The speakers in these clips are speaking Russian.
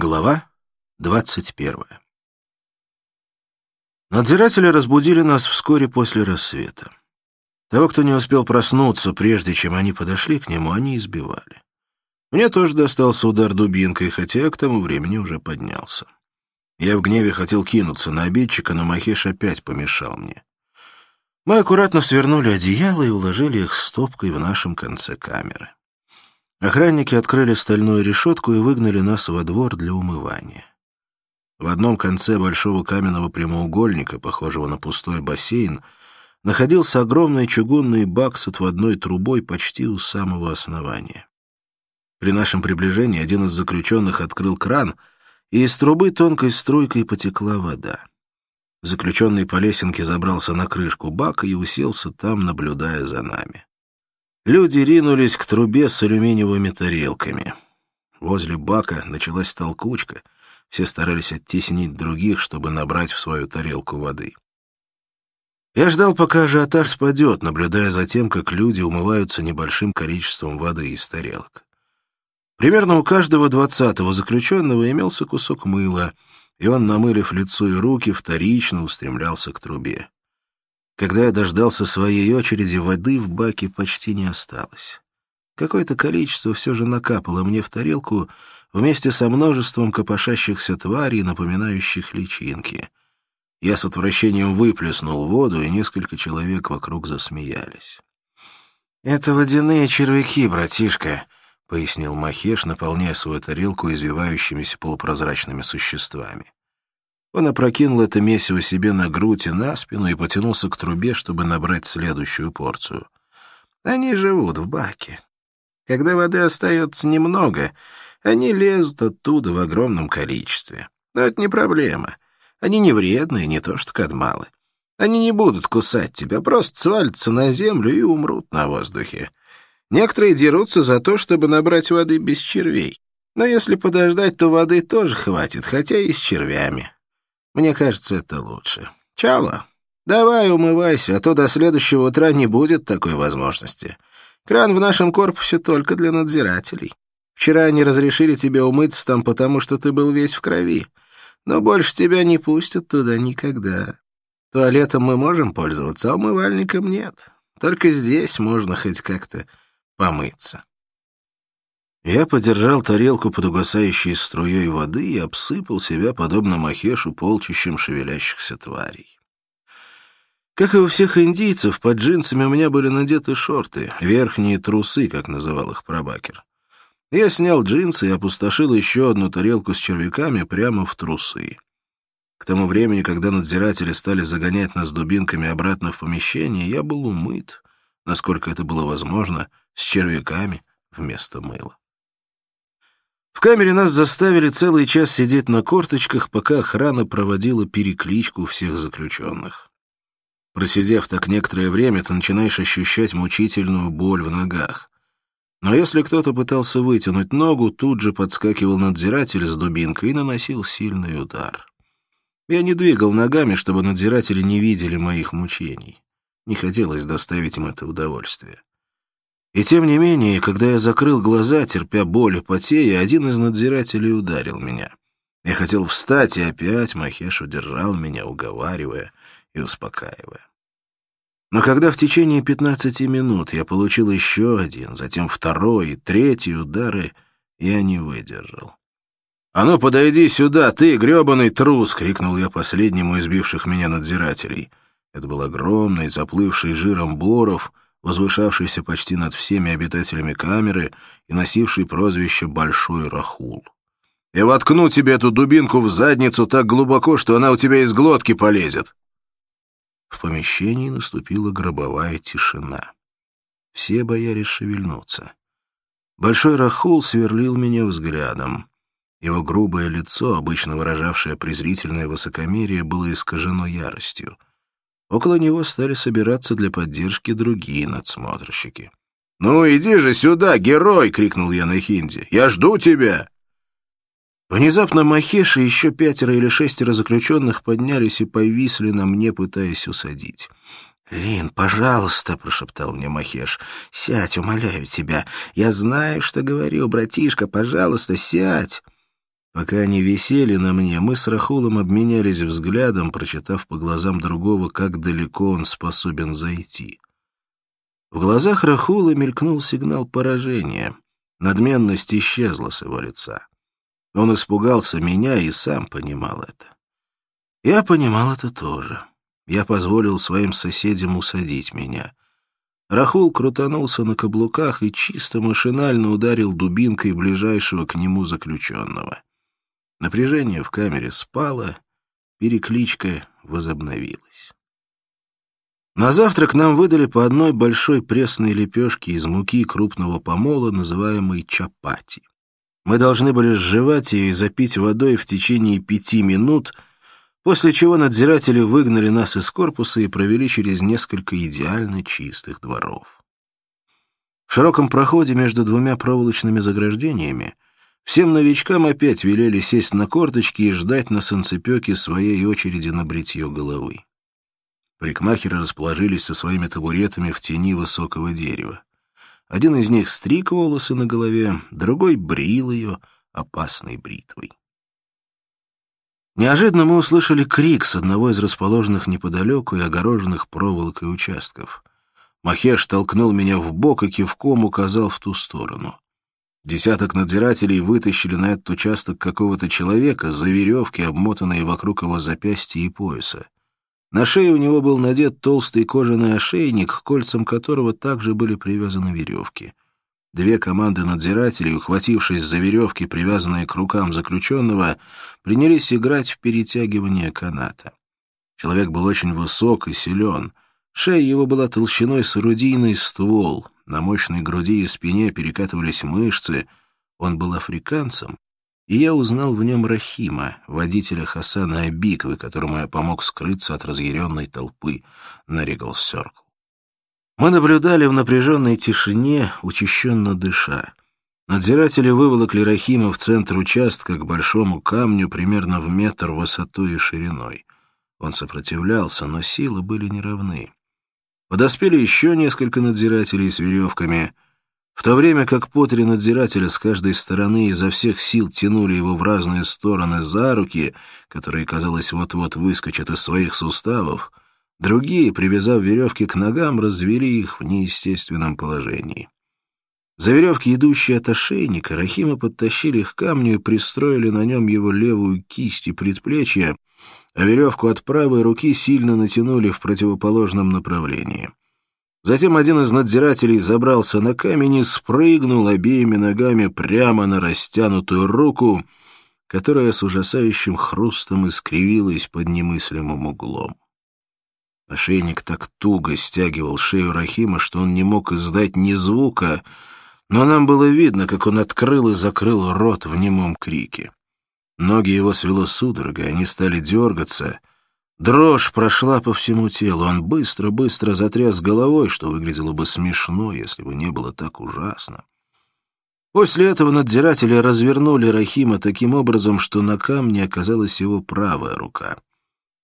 Глава двадцать первая Надзиратели разбудили нас вскоре после рассвета. Того, кто не успел проснуться, прежде чем они подошли к нему, они избивали. Мне тоже достался удар дубинкой, хотя к тому времени уже поднялся. Я в гневе хотел кинуться на обидчика, но Махеш опять помешал мне. Мы аккуратно свернули одеяло и уложили их стопкой в нашем конце камеры. Охранники открыли стальную решетку и выгнали нас во двор для умывания. В одном конце большого каменного прямоугольника, похожего на пустой бассейн, находился огромный чугунный бак с отводной трубой почти у самого основания. При нашем приближении один из заключенных открыл кран, и из трубы тонкой струйкой потекла вода. Заключенный по лесенке забрался на крышку бака и уселся там, наблюдая за нами. Люди ринулись к трубе с алюминиевыми тарелками. Возле бака началась толкучка. Все старались оттеснить других, чтобы набрать в свою тарелку воды. Я ждал, пока ажиотаж спадет, наблюдая за тем, как люди умываются небольшим количеством воды из тарелок. Примерно у каждого двадцатого заключенного имелся кусок мыла, и он, намылив лицо и руки, вторично устремлялся к трубе. Когда я дождался своей очереди, воды в баке почти не осталось. Какое-то количество все же накапало мне в тарелку вместе со множеством копошащихся тварей, напоминающих личинки. Я с отвращением выплеснул воду, и несколько человек вокруг засмеялись. «Это водяные червяки, братишка», — пояснил Махеш, наполняя свою тарелку извивающимися полупрозрачными существами. Он опрокинул это месиво себе на грудь и на спину и потянулся к трубе, чтобы набрать следующую порцию. Они живут в баке. Когда воды остается немного, они лезут оттуда в огромном количестве. Но это не проблема. Они не вредные, не то что кадмалы. Они не будут кусать тебя, просто свалятся на землю и умрут на воздухе. Некоторые дерутся за то, чтобы набрать воды без червей. Но если подождать, то воды тоже хватит, хотя и с червями. Мне кажется, это лучше. Чало, давай умывайся, а то до следующего утра не будет такой возможности. Кран в нашем корпусе только для надзирателей. Вчера они разрешили тебе умыться там, потому что ты был весь в крови. Но больше тебя не пустят туда никогда. Туалетом мы можем пользоваться, а умывальником нет. Только здесь можно хоть как-то помыться. Я подержал тарелку под угасающей струей воды и обсыпал себя, подобно Махешу, полчищем шевелящихся тварей. Как и у всех индийцев, под джинсами у меня были надеты шорты, верхние трусы, как называл их прабакер. Я снял джинсы и опустошил еще одну тарелку с червяками прямо в трусы. К тому времени, когда надзиратели стали загонять нас дубинками обратно в помещение, я был умыт, насколько это было возможно, с червяками вместо мыла. В камере нас заставили целый час сидеть на корточках, пока охрана проводила перекличку всех заключенных. Просидев так некоторое время, ты начинаешь ощущать мучительную боль в ногах. Но если кто-то пытался вытянуть ногу, тут же подскакивал надзиратель с дубинкой и наносил сильный удар. Я не двигал ногами, чтобы надзиратели не видели моих мучений. Не хотелось доставить им это удовольствие. И тем не менее, когда я закрыл глаза, терпя боль и потея, один из надзирателей ударил меня. Я хотел встать, и опять Махеш удержал меня, уговаривая и успокаивая. Но когда в течение пятнадцати минут я получил еще один, затем второй и третий удары, я не выдержал. «А ну, подойди сюда, ты, гребаный трус!» — крикнул я последнему из бивших меня надзирателей. Это был огромный, заплывший жиром Боров — возвышавшийся почти над всеми обитателями камеры и носивший прозвище «Большой Рахул». «Я воткну тебе эту дубинку в задницу так глубоко, что она у тебя из глотки полезет!» В помещении наступила гробовая тишина. Все боялись шевельнуться. Большой Рахул сверлил меня взглядом. Его грубое лицо, обычно выражавшее презрительное высокомерие, было искажено яростью. Около него стали собираться для поддержки другие надсмотрщики. «Ну, иди же сюда, герой!» — крикнул я на хинди. «Я жду тебя!» Внезапно Махеш и еще пятеро или шестеро заключенных поднялись и повисли на мне, пытаясь усадить. «Лин, пожалуйста», — прошептал мне Махеш, — «сядь, умоляю тебя. Я знаю, что говорю, братишка, пожалуйста, сядь». Пока они висели на мне, мы с Рахулом обменялись взглядом, прочитав по глазам другого, как далеко он способен зайти. В глазах Рахула мелькнул сигнал поражения. Надменность исчезла с его лица. Он испугался меня и сам понимал это. Я понимал это тоже. Я позволил своим соседям усадить меня. Рахул крутанулся на каблуках и чисто машинально ударил дубинкой ближайшего к нему заключенного. Напряжение в камере спало, перекличка возобновилась. На завтрак нам выдали по одной большой пресной лепешке из муки крупного помола, называемой чапати. Мы должны были сживать ее и запить водой в течение пяти минут, после чего надзиратели выгнали нас из корпуса и провели через несколько идеально чистых дворов. В широком проходе между двумя проволочными заграждениями Всем новичкам опять велели сесть на корточки и ждать на санцепёке своей очереди на бритье головы. Парикмахеры расположились со своими табуретами в тени высокого дерева. Один из них стриг волосы на голове, другой брил ее опасной бритвой. Неожиданно мы услышали крик с одного из расположенных неподалеку и огороженных проволокой участков. Махеш толкнул меня в бок и кивком указал в ту сторону. Десяток надзирателей вытащили на этот участок какого-то человека за веревки, обмотанные вокруг его запястья и пояса. На шее у него был надет толстый кожаный ошейник, кольцам которого также были привязаны веревки. Две команды надзирателей, ухватившись за веревки, привязанные к рукам заключенного, принялись играть в перетягивание каната. Человек был очень высок и силен. Шея его была толщиной с орудийный ствол, на мощной груди и спине перекатывались мышцы. Он был африканцем, и я узнал в нем Рахима, водителя Хасана Абиквы, которому я помог скрыться от разъяренной толпы на Ригалс Сёркл. Мы наблюдали в напряженной тишине, учащенно дыша. Надзиратели выволокли Рахима в центр участка к большому камню примерно в метр высотой и шириной. Он сопротивлялся, но силы были неравны. Подоспели еще несколько надзирателей с веревками. В то время как по три надзирателя с каждой стороны изо всех сил тянули его в разные стороны за руки, которые, казалось, вот-вот выскочат из своих суставов, другие, привязав веревки к ногам, развели их в неестественном положении. За веревки, идущие от ошейника, Рахима подтащили к камню и пристроили на нем его левую кисть и предплечье, а веревку от правой руки сильно натянули в противоположном направлении. Затем один из надзирателей забрался на камень и спрыгнул обеими ногами прямо на растянутую руку, которая с ужасающим хрустом искривилась под немыслимым углом. Ошейник так туго стягивал шею Рахима, что он не мог издать ни звука, но нам было видно, как он открыл и закрыл рот в немом крике. Ноги его свело судорогой, они стали дергаться. Дрожь прошла по всему телу. Он быстро-быстро затряс головой, что выглядело бы смешно, если бы не было так ужасно. После этого надзиратели развернули Рахима таким образом, что на камне оказалась его правая рука.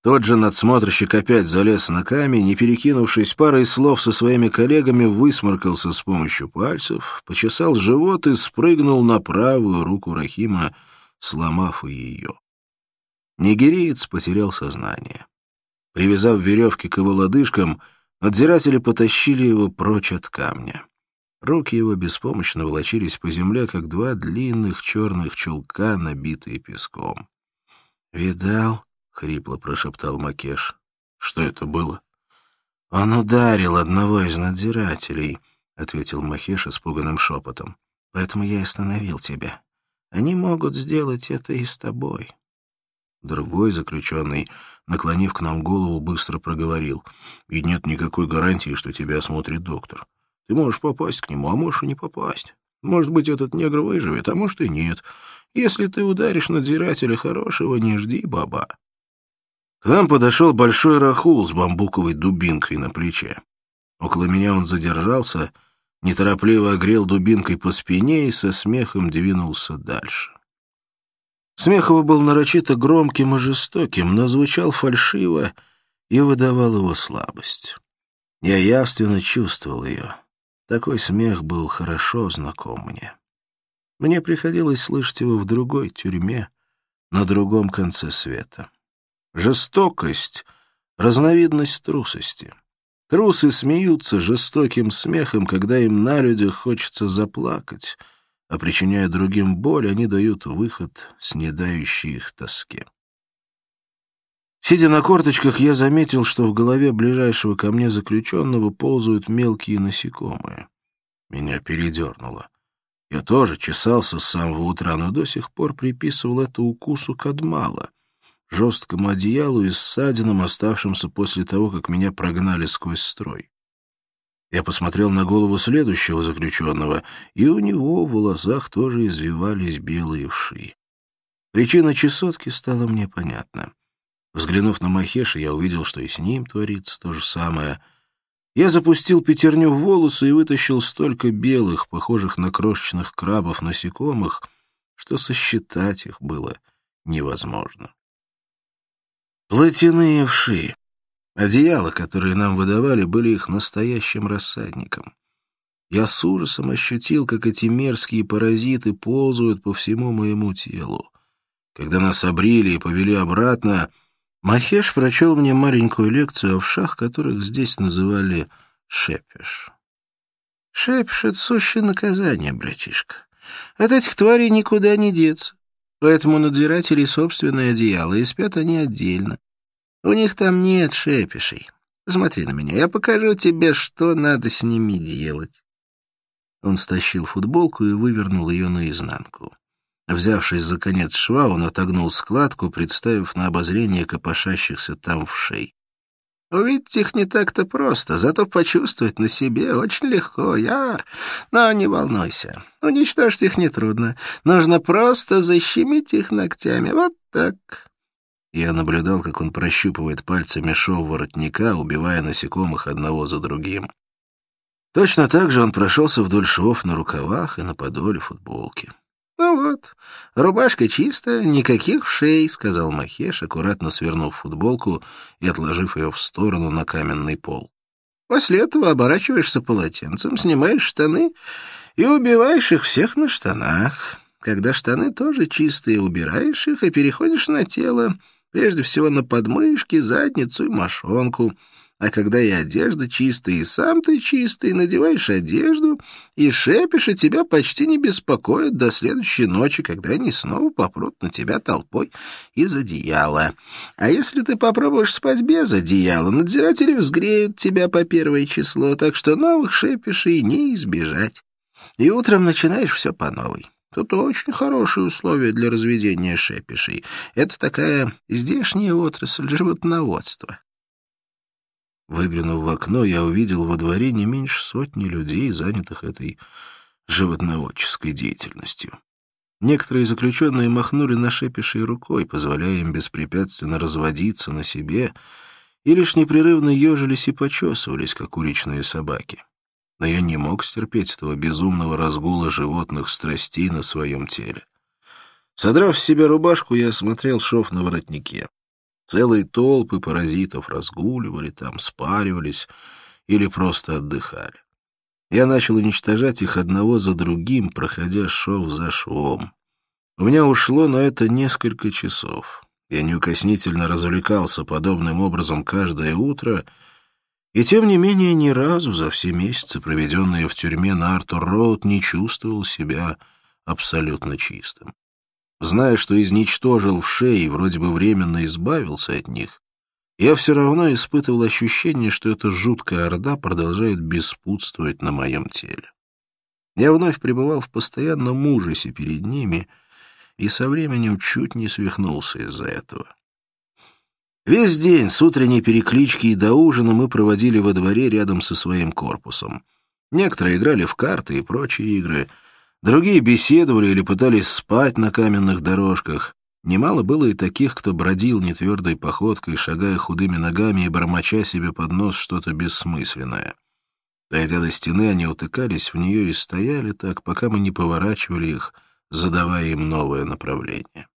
Тот же надсмотрщик опять залез на камень и, перекинувшись парой слов со своими коллегами, высморкался с помощью пальцев, почесал живот и спрыгнул на правую руку Рахима, сломав и ее. Нигериец потерял сознание. Привязав веревки к его лодыжкам, надзиратели потащили его прочь от камня. Руки его беспомощно волочились по земле, как два длинных черных чулка, набитые песком. «Видал?» — хрипло прошептал Макеш. «Что это было?» «Он ударил одного из надзирателей», — ответил Махеш испуганным шепотом. «Поэтому я остановил тебя. Они могут сделать это и с тобой. Другой заключенный, наклонив к нам голову, быстро проговорил. И нет никакой гарантии, что тебя осмотрит доктор. Ты можешь попасть к нему, а можешь и не попасть. Может быть, этот негр выживет, а может и нет. Если ты ударишь надзирателя хорошего, не жди, баба. К нам подошел большой рахул с бамбуковой дубинкой на плече. Около меня он задержался — неторопливо огрел дубинкой по спине и со смехом двинулся дальше. Смех его был нарочито громким и жестоким, но звучал фальшиво и выдавал его слабость. Я явственно чувствовал ее. Такой смех был хорошо знаком мне. Мне приходилось слышать его в другой тюрьме, на другом конце света. Жестокость — разновидность трусости. Трусы смеются жестоким смехом, когда им на людях хочется заплакать, а причиняя другим боль, они дают выход снедающей их тоске. Сидя на корточках, я заметил, что в голове ближайшего ко мне заключенного ползают мелкие насекомые. Меня передернуло. Я тоже чесался с самого утра, но до сих пор приписывал это укусу кадмала, жесткому одеялу и ссадинам, оставшимся после того, как меня прогнали сквозь строй. Я посмотрел на голову следующего заключенного, и у него в волосах тоже извивались белые вши. Причина чесотки стала мне понятна. Взглянув на Махеша, я увидел, что и с ним творится то же самое. Я запустил пятерню в волосы и вытащил столько белых, похожих на крошечных крабов насекомых, что сосчитать их было невозможно. Платяные вши. Одеяла, которые нам выдавали, были их настоящим рассадником. Я с ужасом ощутил, как эти мерзкие паразиты ползают по всему моему телу. Когда нас обрили и повели обратно, Махеш прочел мне маленькую лекцию о вшах, которых здесь называли шепеш. Шепеш — это сущее наказание, братишка. От этих тварей никуда не деться. Поэтому надзиратели собственное одеяло, и спят они отдельно. У них там нет шепешей. Смотри на меня, я покажу тебе, что надо с ними делать. Он стащил футболку и вывернул ее наизнанку. Взявшись за конец шва, он отогнул складку, представив на обозрение копошащихся там в шей. Увидеть их не так-то просто, зато почувствовать на себе очень легко, яр. Но не волнуйся, уничтожить их нетрудно. Нужно просто защемить их ногтями, вот так. Я наблюдал, как он прощупывает пальцами шов воротника, убивая насекомых одного за другим. Точно так же он прошелся вдоль швов на рукавах и на подоле футболки. «Ну вот, рубашка чистая, никаких вшей», — сказал Махеш, аккуратно свернув футболку и отложив ее в сторону на каменный пол. «После этого оборачиваешься полотенцем, снимаешь штаны и убиваешь их всех на штанах. Когда штаны тоже чистые, убираешь их и переходишь на тело, прежде всего на подмышки, задницу и мошонку». А когда и одежда чистая, и сам ты чистый, надеваешь одежду, и шепишь, и тебя почти не беспокоят до следующей ночи, когда они снова попрут на тебя толпой из одеяла. А если ты попробуешь спать без одеяла, надзиратели взгреют тебя по первое число, так что новых шепишей не избежать. И утром начинаешь все по новой. Тут очень хорошие условия для разведения шепишей. Это такая здешняя отрасль животноводства. Выглянув в окно, я увидел во дворе не меньше сотни людей, занятых этой животноводческой деятельностью. Некоторые заключенные махнули на шепишей рукой, позволяя им беспрепятственно разводиться на себе, и лишь непрерывно ежились и почесывались, как уличные собаки. Но я не мог стерпеть этого безумного разгула животных страстей на своем теле. Содрав с себя рубашку, я осмотрел шов на воротнике. Целые толпы паразитов разгуливали там, спаривались или просто отдыхали. Я начал уничтожать их одного за другим, проходя шов за швом. У меня ушло на это несколько часов. Я неукоснительно развлекался подобным образом каждое утро, и тем не менее ни разу за все месяцы, проведенные в тюрьме на Артур-Роуд, не чувствовал себя абсолютно чистым. Зная, что изничтожил в шее и вроде бы временно избавился от них, я все равно испытывал ощущение, что эта жуткая орда продолжает беспутствовать на моем теле. Я вновь пребывал в постоянном ужасе перед ними и со временем чуть не свихнулся из-за этого. Весь день с утренней переклички и до ужина мы проводили во дворе рядом со своим корпусом. Некоторые играли в карты и прочие игры — Другие беседовали или пытались спать на каменных дорожках. Немало было и таких, кто бродил нетвердой походкой, шагая худыми ногами и бормоча себе под нос что-то бессмысленное. Дойдя до стены, они утыкались в нее и стояли так, пока мы не поворачивали их, задавая им новое направление.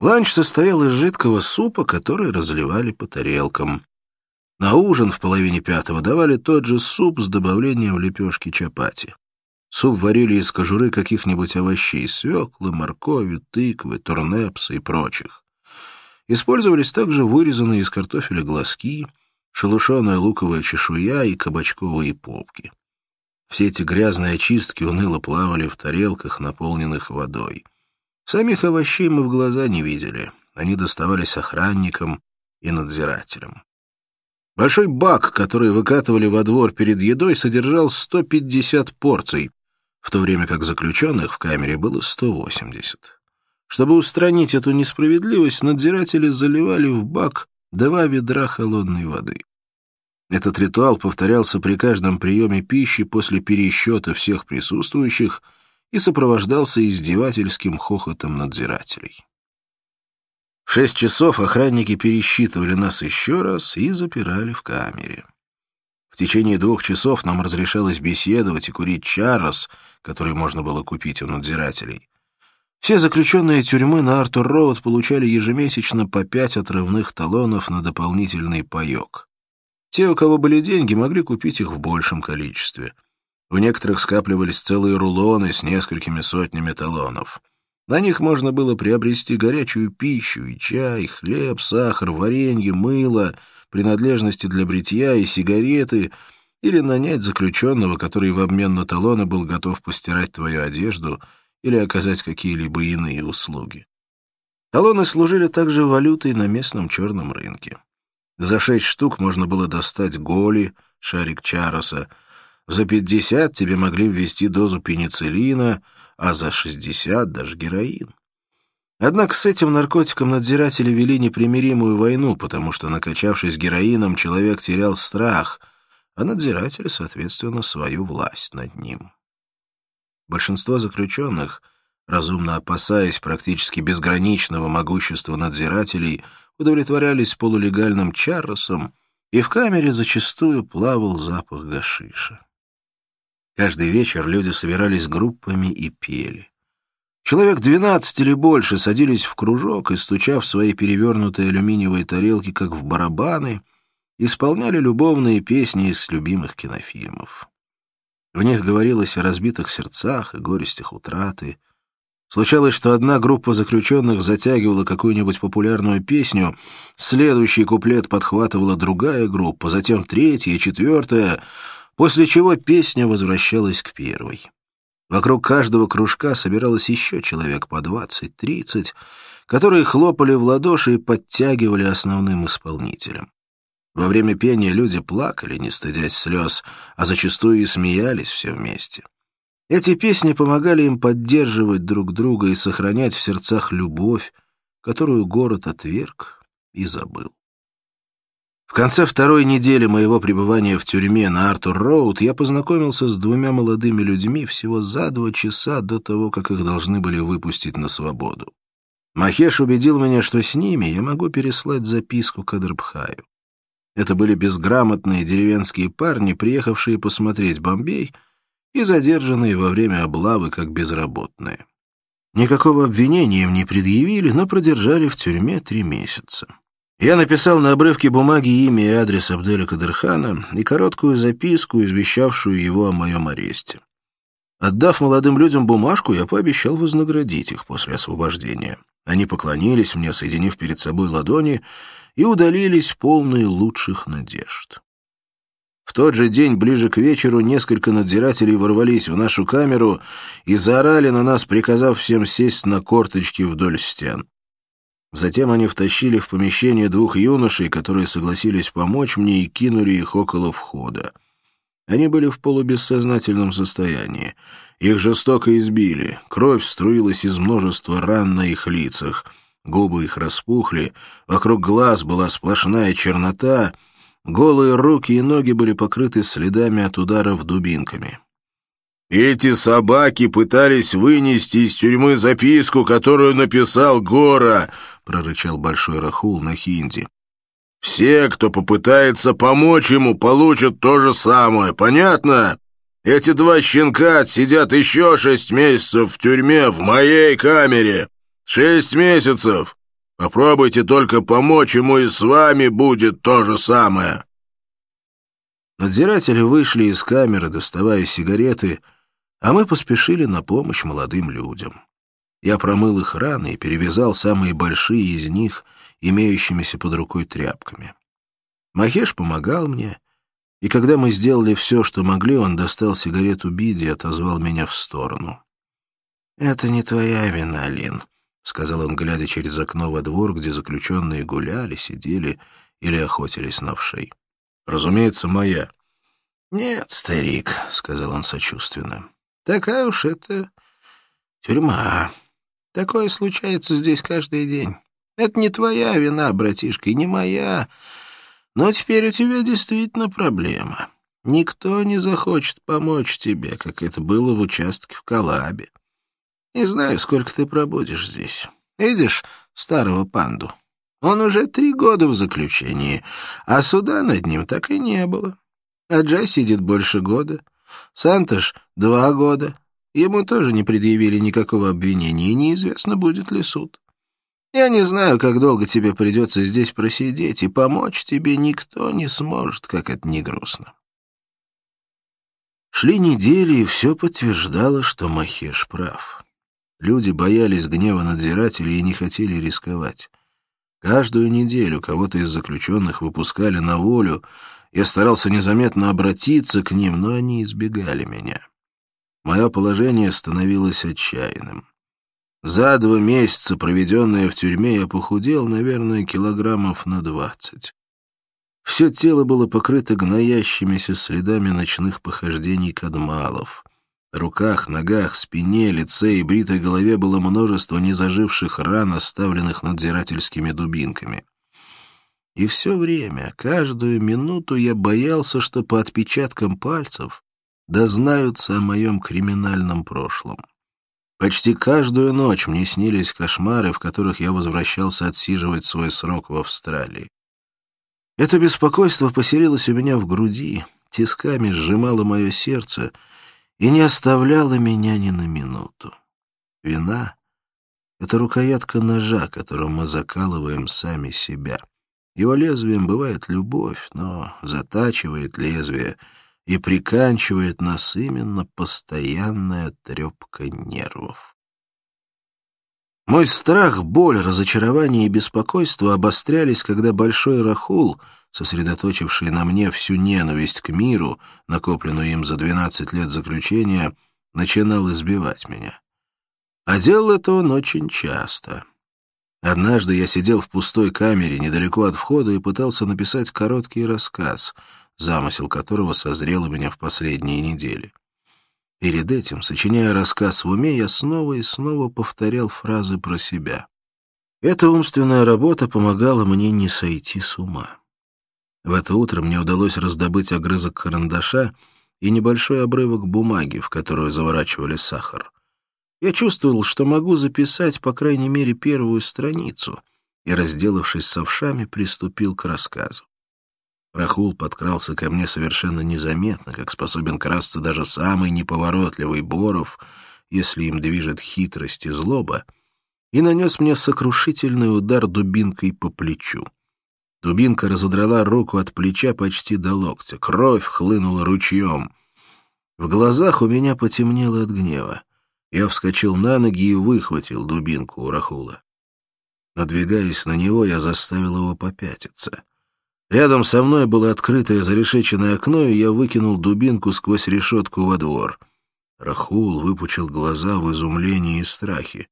Ланч состоял из жидкого супа, который разливали по тарелкам. На ужин в половине пятого давали тот же суп с добавлением лепешки чапати. Суп варили из кожуры каких-нибудь овощей — свеклы, моркови, тыквы, турнепса и прочих. Использовались также вырезанные из картофеля глазки, шелушеная луковая чешуя и кабачковые попки. Все эти грязные очистки уныло плавали в тарелках, наполненных водой. Самих овощей мы в глаза не видели. Они доставались охранникам и надзирателям. Большой бак, который выкатывали во двор перед едой, содержал 150 порций, в то время как заключенных в камере было 180. Чтобы устранить эту несправедливость, надзиратели заливали в бак два ведра холодной воды. Этот ритуал повторялся при каждом приеме пищи после пересчета всех присутствующих и сопровождался издевательским хохотом надзирателей. В шесть часов охранники пересчитывали нас еще раз и запирали в камере. В течение двух часов нам разрешалось беседовать и курить чарос, который можно было купить у надзирателей. Все заключенные тюрьмы на Артур-Роуд получали ежемесячно по пять отрывных талонов на дополнительный паек. Те, у кого были деньги, могли купить их в большем количестве. У некоторых скапливались целые рулоны с несколькими сотнями талонов. На них можно было приобрести горячую пищу и чай, хлеб, сахар, варенье, мыло — принадлежности для бритья и сигареты, или нанять заключенного, который в обмен на талоны был готов постирать твою одежду или оказать какие-либо иные услуги. Талоны служили также валютой на местном черном рынке. За шесть штук можно было достать голи, шарик чароса. За пятьдесят тебе могли ввести дозу пенициллина, а за шестьдесят даже героин. Однако с этим наркотиком надзиратели вели непримиримую войну, потому что, накачавшись героином, человек терял страх, а надзиратели, соответственно, свою власть над ним. Большинство заключенных, разумно опасаясь практически безграничного могущества надзирателей, удовлетворялись полулегальным чарросом, и в камере зачастую плавал запах гашиша. Каждый вечер люди собирались группами и пели. Человек двенадцать или больше садились в кружок и, стуча в свои перевернутые алюминиевые тарелки, как в барабаны, исполняли любовные песни из любимых кинофильмов. В них говорилось о разбитых сердцах и горестях утраты. Случалось, что одна группа заключенных затягивала какую-нибудь популярную песню, следующий куплет подхватывала другая группа, затем третья, четвертая, после чего песня возвращалась к первой. Вокруг каждого кружка собиралось еще человек по двадцать-тридцать, которые хлопали в ладоши и подтягивали основным исполнителем. Во время пения люди плакали, не стыдясь слез, а зачастую и смеялись все вместе. Эти песни помогали им поддерживать друг друга и сохранять в сердцах любовь, которую город отверг и забыл. В конце второй недели моего пребывания в тюрьме на Артур-Роуд я познакомился с двумя молодыми людьми всего за два часа до того, как их должны были выпустить на свободу. Махеш убедил меня, что с ними я могу переслать записку Кадрбхаю. Это были безграмотные деревенские парни, приехавшие посмотреть Бомбей и задержанные во время облавы как безработные. Никакого обвинения им не предъявили, но продержали в тюрьме три месяца. Я написал на обрывке бумаги имя и адрес Абделя Кадырхана и короткую записку, извещавшую его о моем аресте. Отдав молодым людям бумажку, я пообещал вознаградить их после освобождения. Они поклонились мне, соединив перед собой ладони, и удалились полные лучших надежд. В тот же день, ближе к вечеру, несколько надзирателей ворвались в нашу камеру и заорали на нас, приказав всем сесть на корточки вдоль стен. Затем они втащили в помещение двух юношей, которые согласились помочь мне и кинули их около входа. Они были в полубессознательном состоянии. Их жестоко избили. Кровь струилась из множества ран на их лицах. Губы их распухли, вокруг глаз была сплошная чернота, голые руки и ноги были покрыты следами от ударов дубинками. Эти собаки пытались вынести из тюрьмы записку, которую написал Гора, — прорычал Большой Рахул на хинди. «Все, кто попытается помочь ему, получат то же самое, понятно? Эти два щенка сидят еще шесть месяцев в тюрьме в моей камере. Шесть месяцев! Попробуйте только помочь ему, и с вами будет то же самое!» Надзиратели вышли из камеры, доставая сигареты, а мы поспешили на помощь молодым людям. Я промыл их раны и перевязал самые большие из них имеющимися под рукой тряпками. Махеш помогал мне, и когда мы сделали все, что могли, он достал сигарету Биди и отозвал меня в сторону. «Это не твоя вина, Лин», — сказал он, глядя через окно во двор, где заключенные гуляли, сидели или охотились на вшей. «Разумеется, моя». «Нет, старик», — сказал он сочувственно, — «такая уж это тюрьма. Такое случается здесь каждый день. Это не твоя вина, братишка, и не моя. Но теперь у тебя действительно проблема. Никто не захочет помочь тебе, как это было в участке в Калабе. Не знаю, сколько ты пробудешь здесь. Видишь старого панду? Он уже три года в заключении, а суда над ним так и не было. А Джай сидит больше года. Сантош — два года. Ему тоже не предъявили никакого обвинения, и неизвестно, будет ли суд. Я не знаю, как долго тебе придется здесь просидеть, и помочь тебе никто не сможет, как это не грустно. Шли недели, и все подтверждало, что Махеш прав. Люди боялись гнева надзирателей и не хотели рисковать. Каждую неделю кого-то из заключенных выпускали на волю, я старался незаметно обратиться к ним, но они избегали меня. Мое положение становилось отчаянным. За два месяца, проведенные в тюрьме, я похудел, наверное, килограммов на двадцать. Все тело было покрыто гноящимися следами ночных похождений кадмалов. На руках, ногах, спине, лице и бритой голове было множество незаживших ран, оставленных надзирательскими дубинками. И все время, каждую минуту я боялся, что по отпечаткам пальцев дознаются о моем криминальном прошлом. Почти каждую ночь мне снились кошмары, в которых я возвращался отсиживать свой срок в Австралии. Это беспокойство поселилось у меня в груди, тисками сжимало мое сердце и не оставляло меня ни на минуту. Вина — это рукоятка ножа, которым мы закалываем сами себя. Его лезвием бывает любовь, но затачивает лезвие — и приканчивает нас именно постоянная трепка нервов. Мой страх, боль, разочарование и беспокойство обострялись, когда большой Рахул, сосредоточивший на мне всю ненависть к миру, накопленную им за двенадцать лет заключения, начинал избивать меня. А делал это он очень часто. Однажды я сидел в пустой камере недалеко от входа и пытался написать короткий рассказ — замысел которого созрел у меня в последние недели. Перед этим, сочиняя рассказ в уме, я снова и снова повторял фразы про себя. Эта умственная работа помогала мне не сойти с ума. В это утро мне удалось раздобыть огрызок карандаша и небольшой обрывок бумаги, в которую заворачивали сахар. Я чувствовал, что могу записать, по крайней мере, первую страницу, и, разделавшись с овшами, приступил к рассказу. Рахул подкрался ко мне совершенно незаметно, как способен красться даже самый неповоротливый Боров, если им движет хитрость и злоба, и нанес мне сокрушительный удар дубинкой по плечу. Дубинка разодрала руку от плеча почти до локтя. Кровь хлынула ручьем. В глазах у меня потемнело от гнева. Я вскочил на ноги и выхватил дубинку у Рахула. Надвигаясь на него, я заставил его попятиться. Рядом со мной было открытое зарешеченное окно, и я выкинул дубинку сквозь решетку во двор. Рахул выпучил глаза в изумлении и страхе.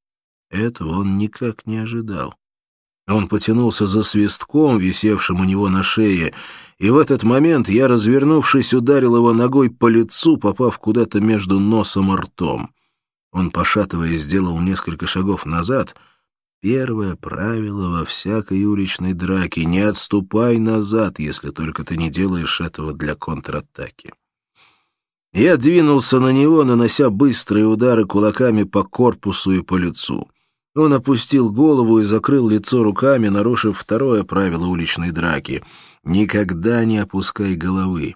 Этого он никак не ожидал. Он потянулся за свистком, висевшим у него на шее, и в этот момент я, развернувшись, ударил его ногой по лицу, попав куда-то между носом и ртом. Он, пошатываясь, сделал несколько шагов назад — Первое правило во всякой уличной драке — не отступай назад, если только ты не делаешь этого для контратаки. Я двинулся на него, нанося быстрые удары кулаками по корпусу и по лицу. Он опустил голову и закрыл лицо руками, нарушив второе правило уличной драки — никогда не опускай головы.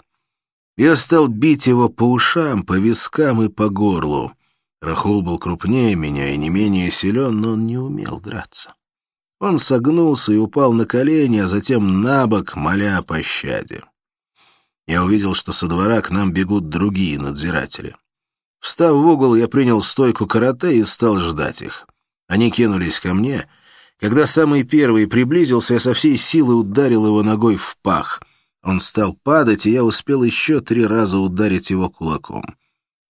Я стал бить его по ушам, по вискам и по горлу. Рахул был крупнее меня и не менее силен, но он не умел драться. Он согнулся и упал на колени, а затем на бок, моля о пощаде. Я увидел, что со двора к нам бегут другие надзиратели. Встав в угол, я принял стойку карате и стал ждать их. Они кинулись ко мне. Когда самый первый приблизился, я со всей силы ударил его ногой в пах. Он стал падать, и я успел еще три раза ударить его кулаком.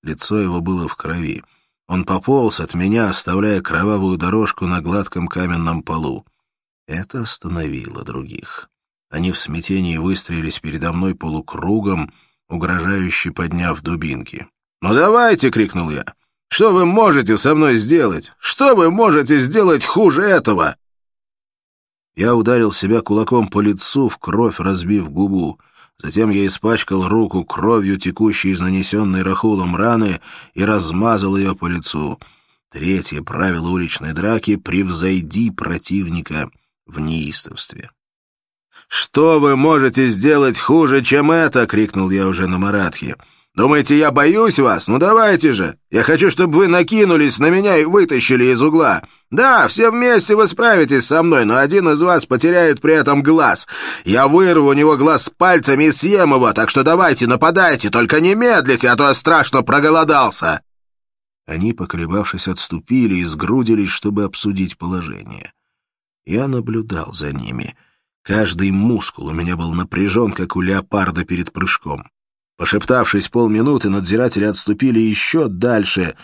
Лицо его было в крови. Он пополз от меня, оставляя кровавую дорожку на гладком каменном полу. Это остановило других. Они в смятении выстроились передо мной полукругом, угрожающе подняв дубинки. «Ну давайте!» — крикнул я. «Что вы можете со мной сделать? Что вы можете сделать хуже этого?» Я ударил себя кулаком по лицу, в кровь разбив губу. Затем я испачкал руку кровью, текущей из нанесенной рахулом раны, и размазал ее по лицу. Третье правило уличной драки — превзойди противника в неистовстве. «Что вы можете сделать хуже, чем это?» — крикнул я уже на Маратхе. Думаете, я боюсь вас? Ну давайте же. Я хочу, чтобы вы накинулись на меня и вытащили из угла. Да, все вместе вы справитесь со мной, но один из вас потеряет при этом глаз. Я вырву у него глаз пальцами и съем его, так что давайте, нападайте, только не медлите, а то я страшно проголодался». Они, поколебавшись, отступили и сгрудились, чтобы обсудить положение. Я наблюдал за ними. Каждый мускул у меня был напряжен, как у леопарда перед прыжком. Пошептавшись полминуты, надзиратели отступили еще дальше,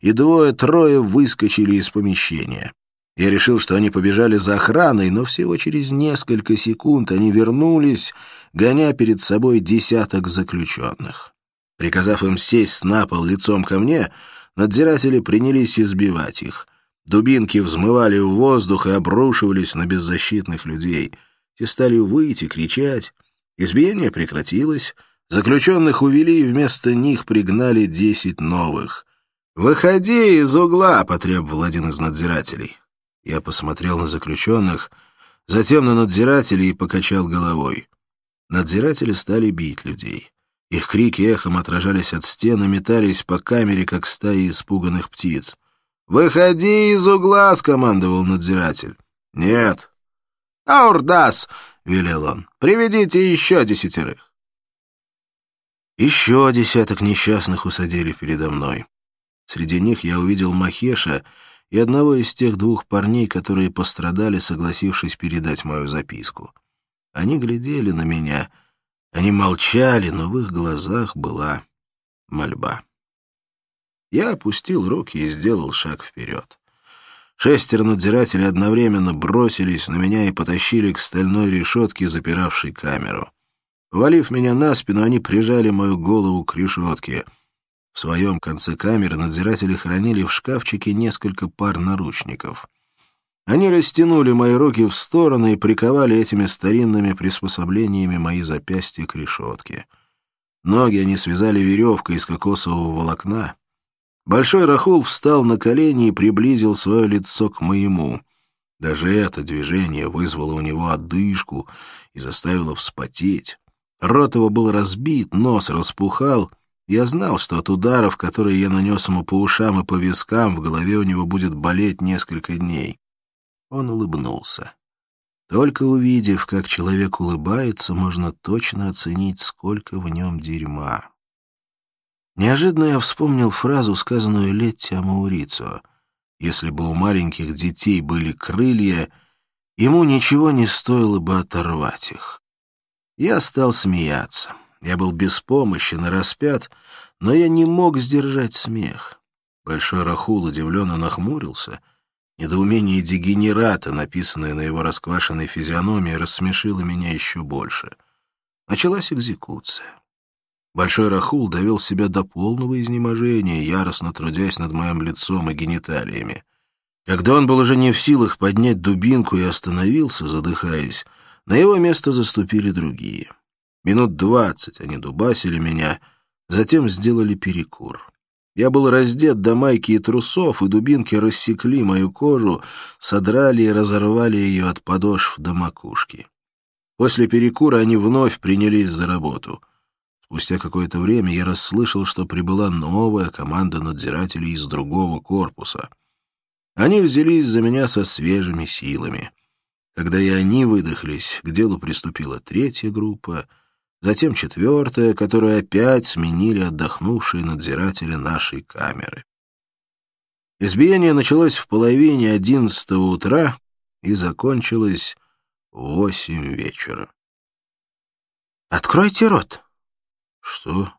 и двое-трое выскочили из помещения. Я решил, что они побежали за охраной, но всего через несколько секунд они вернулись, гоня перед собой десяток заключенных. Приказав им сесть на пол лицом ко мне, надзиратели принялись избивать их. Дубинки взмывали в воздух и обрушивались на беззащитных людей. Те стали выйти, кричать. Избиение прекратилось — Заключенных увели, и вместо них пригнали десять новых. «Выходи из угла!» — потребовал один из надзирателей. Я посмотрел на заключенных, затем на надзирателей и покачал головой. Надзиратели стали бить людей. Их крики эхом отражались от стен и метались по камере, как стаи испуганных птиц. «Выходи из угла!» — скомандовал надзиратель. «Нет». «Аурдас!» — велел он. «Приведите еще десятерых». Еще десяток несчастных усадили передо мной. Среди них я увидел Махеша и одного из тех двух парней, которые пострадали, согласившись передать мою записку. Они глядели на меня. Они молчали, но в их глазах была мольба. Я опустил руки и сделал шаг вперед. Шестеро надзирателей одновременно бросились на меня и потащили к стальной решетке, запиравшей камеру. Валив меня на спину, они прижали мою голову к решетке. В своем конце камеры надзиратели хранили в шкафчике несколько пар наручников. Они растянули мои руки в стороны и приковали этими старинными приспособлениями мои запястья к решетке. Ноги они связали веревкой из кокосового волокна. Большой Рахул встал на колени и приблизил свое лицо к моему. Даже это движение вызвало у него одышку и заставило вспотеть. Рот его был разбит, нос распухал. Я знал, что от ударов, которые я нанес ему по ушам и по вискам, в голове у него будет болеть несколько дней. Он улыбнулся. Только увидев, как человек улыбается, можно точно оценить, сколько в нем дерьма. Неожиданно я вспомнил фразу, сказанную Летти о Маурицо. Если бы у маленьких детей были крылья, ему ничего не стоило бы оторвать их. Я стал смеяться. Я был беспомощен и распят, но я не мог сдержать смех. Большой Рахул удивленно нахмурился. Недоумение дегенерата, написанное на его расквашенной физиономии, рассмешило меня еще больше. Началась экзекуция. Большой Рахул довел себя до полного изнеможения, яростно трудясь над моим лицом и гениталиями. Когда он был уже не в силах поднять дубинку и остановился, задыхаясь, на его место заступили другие. Минут двадцать они дубасили меня, затем сделали перекур. Я был раздет до майки и трусов, и дубинки рассекли мою кожу, содрали и разорвали ее от подошв до макушки. После перекура они вновь принялись за работу. Спустя какое-то время я расслышал, что прибыла новая команда надзирателей из другого корпуса. Они взялись за меня со свежими силами. Когда и они выдохлись, к делу приступила третья группа, затем четвертая, которую опять сменили отдохнувшие надзиратели нашей камеры. Избиение началось в половине одиннадцатого утра и закончилось в восемь вечера. «Откройте рот!» «Что?»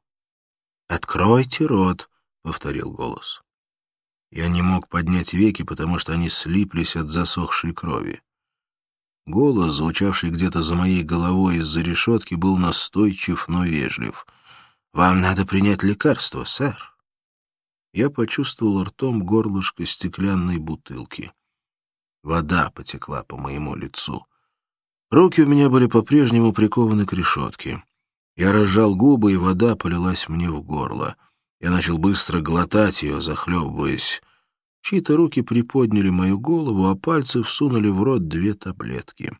«Откройте рот!» — повторил голос. Я не мог поднять веки, потому что они слиплись от засохшей крови. Голос, звучавший где-то за моей головой из-за решетки, был настойчив, но вежлив. «Вам надо принять лекарство, сэр». Я почувствовал ртом горлышко стеклянной бутылки. Вода потекла по моему лицу. Руки у меня были по-прежнему прикованы к решетке. Я разжал губы, и вода полилась мне в горло. Я начал быстро глотать ее, захлебываясь. Чьи-то руки приподняли мою голову, а пальцы всунули в рот две таблетки.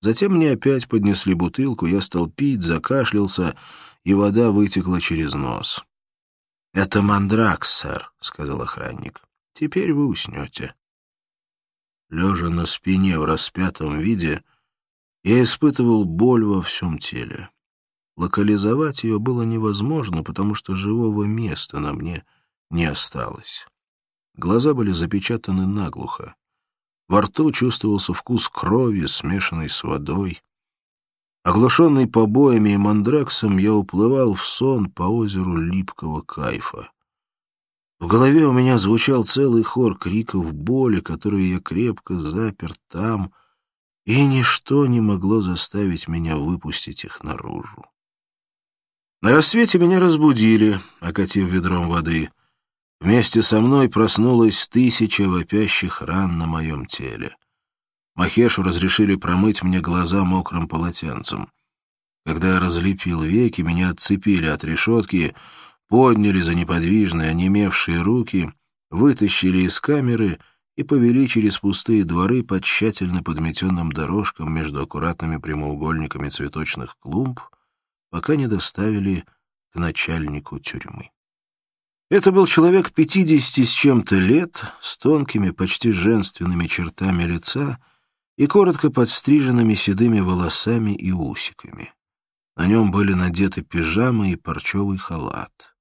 Затем мне опять поднесли бутылку, я стал пить, закашлялся, и вода вытекла через нос. — Это мандракс, сэр, — сказал охранник. — Теперь вы уснете. Лежа на спине в распятом виде, я испытывал боль во всем теле. Локализовать ее было невозможно, потому что живого места на мне не осталось. Глаза были запечатаны наглухо. Во рту чувствовался вкус крови, смешанной с водой. Оглушенный побоями и мандраксом, я уплывал в сон по озеру липкого кайфа. В голове у меня звучал целый хор криков боли, которые я крепко запер там, и ничто не могло заставить меня выпустить их наружу. На рассвете меня разбудили, окатив ведром воды. Вместе со мной проснулась тысяча вопящих ран на моем теле. Махешу разрешили промыть мне глаза мокрым полотенцем. Когда я разлепил веки, меня отцепили от решетки, подняли за неподвижные, онемевшие руки, вытащили из камеры и повели через пустые дворы по тщательно подметенным дорожкам между аккуратными прямоугольниками цветочных клумб, пока не доставили к начальнику тюрьмы. Это был человек пятидесяти с чем-то лет, с тонкими, почти женственными чертами лица и коротко подстриженными седыми волосами и усиками. На нем были надеты пижамы и парчевый халат.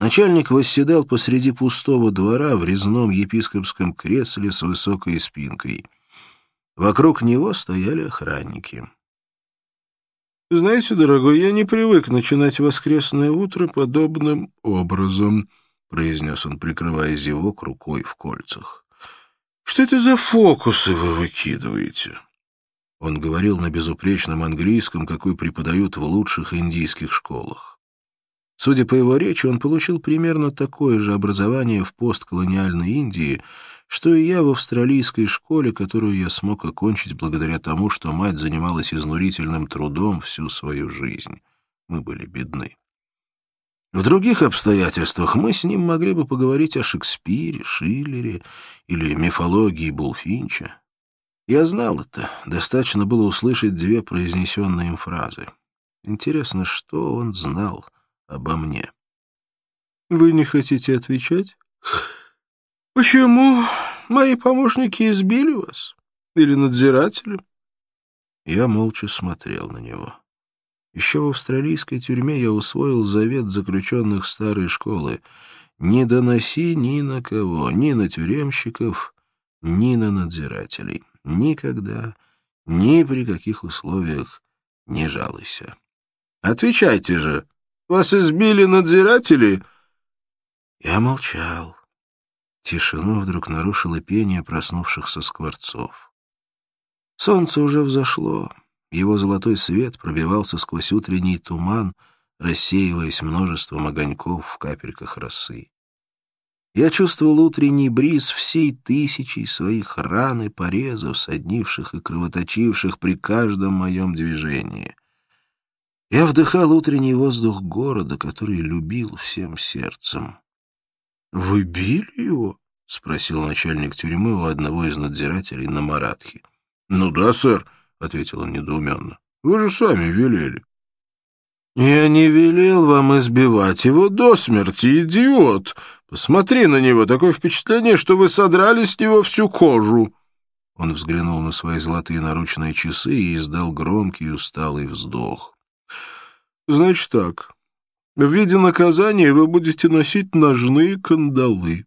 Начальник восседал посреди пустого двора в резном епископском кресле с высокой спинкой. Вокруг него стояли охранники. «Знаете, дорогой, я не привык начинать воскресное утро подобным образом», — произнес он, прикрывая зевок рукой в кольцах. «Что это за фокусы вы выкидываете?» Он говорил на безупречном английском, какой преподают в лучших индийских школах. Судя по его речи, он получил примерно такое же образование в постколониальной Индии, что и я в австралийской школе, которую я смог окончить благодаря тому, что мать занималась изнурительным трудом всю свою жизнь. Мы были бедны. В других обстоятельствах мы с ним могли бы поговорить о Шекспире, Шиллере или мифологии Булфинча. Я знал это, достаточно было услышать две произнесенные им фразы. Интересно, что он знал обо мне. «Вы не хотите отвечать?» «Почему мои помощники избили вас? Или надзиратели?» Я молча смотрел на него. Еще в австралийской тюрьме я усвоил завет заключенных старой школы «Не доноси ни на кого, ни на тюремщиков, ни на надзирателей. Никогда, ни при каких условиях не жалуйся». «Отвечайте же! Вас избили надзиратели?» Я молчал. Тишину вдруг нарушило пение проснувшихся скворцов. Солнце уже взошло. Его золотой свет пробивался сквозь утренний туман, рассеиваясь множеством огоньков в капельках росы. Я чувствовал утренний бриз всей тысячей своих ран и порезов, соднивших и кровоточивших при каждом моем движении. Я вдыхал утренний воздух города, который любил всем сердцем. «Вы били его?» — спросил начальник тюрьмы у одного из надзирателей на Маратхе. «Ну да, сэр», — ответил он недоуменно. «Вы же сами велели». «Я не велел вам избивать его до смерти, идиот! Посмотри на него, такое впечатление, что вы содрали с него всю кожу!» Он взглянул на свои золотые наручные часы и издал громкий усталый вздох. Значит так. В виде наказания вы будете носить ножные кандалы.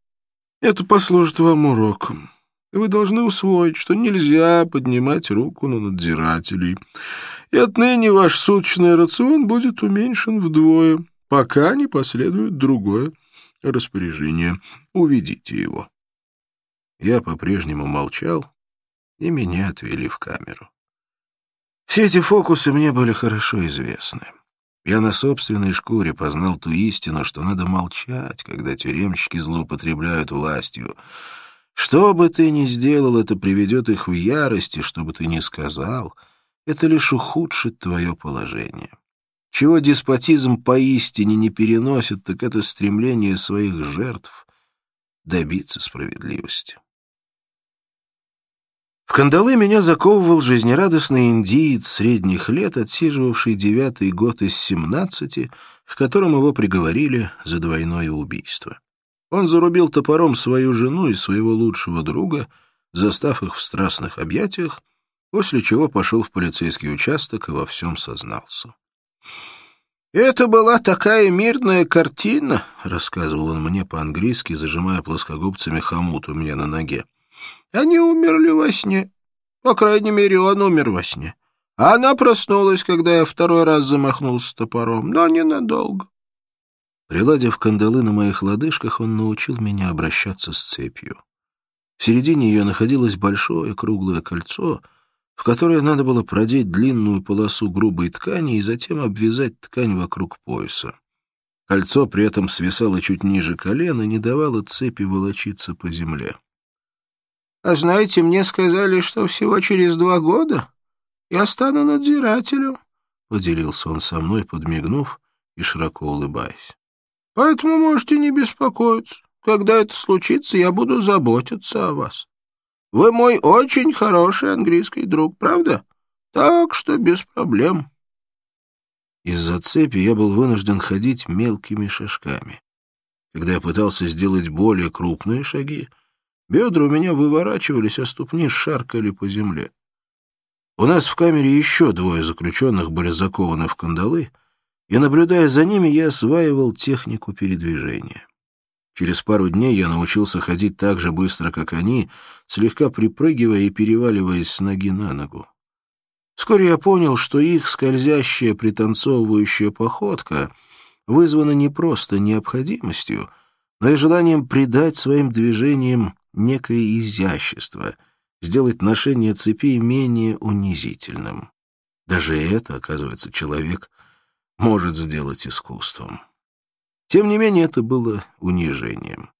Это послужит вам уроком. Вы должны усвоить, что нельзя поднимать руку на надзирателей. И отныне ваш суточный рацион будет уменьшен вдвое, пока не последует другое распоряжение. Уведите его. Я по-прежнему молчал, и меня отвели в камеру. Все эти фокусы мне были хорошо известны. Я на собственной шкуре познал ту истину, что надо молчать, когда тюремщики злоупотребляют властью. Что бы ты ни сделал, это приведет их в ярость, и что бы ты ни сказал, это лишь ухудшит твое положение. Чего деспотизм поистине не переносит, так это стремление своих жертв добиться справедливости. В кандалы меня заковывал жизнерадостный индиец средних лет, отсиживавший девятый год из семнадцати, к которому его приговорили за двойное убийство. Он зарубил топором свою жену и своего лучшего друга, застав их в страстных объятиях, после чего пошел в полицейский участок и во всем сознался. «Это была такая мирная картина», — рассказывал он мне по-английски, зажимая плоскогубцами хомут у меня на ноге. Они умерли во сне. По крайней мере, он умер во сне. А она проснулась, когда я второй раз замахнулся топором, но ненадолго. Приладив кандалы на моих лодыжках, он научил меня обращаться с цепью. В середине ее находилось большое круглое кольцо, в которое надо было продеть длинную полосу грубой ткани и затем обвязать ткань вокруг пояса. Кольцо при этом свисало чуть ниже колена и не давало цепи волочиться по земле. А знаете, мне сказали, что всего через два года я стану надзирателем, — поделился он со мной, подмигнув и широко улыбаясь. — Поэтому можете не беспокоиться. Когда это случится, я буду заботиться о вас. Вы мой очень хороший английский друг, правда? Так что без проблем. Из-за цепи я был вынужден ходить мелкими шажками. Когда я пытался сделать более крупные шаги, Бедра у меня выворачивались, а ступни шаркали по земле. У нас в камере еще двое заключенных были закованы в кандалы, и, наблюдая за ними, я осваивал технику передвижения. Через пару дней я научился ходить так же быстро, как они, слегка припрыгивая и переваливаясь с ноги на ногу. Вскоре я понял, что их скользящая пританцовывающая походка вызвана не просто необходимостью, но и желанием придать своим движениям некое изящество, сделать ношение цепей менее унизительным. Даже это, оказывается, человек может сделать искусством. Тем не менее, это было унижением.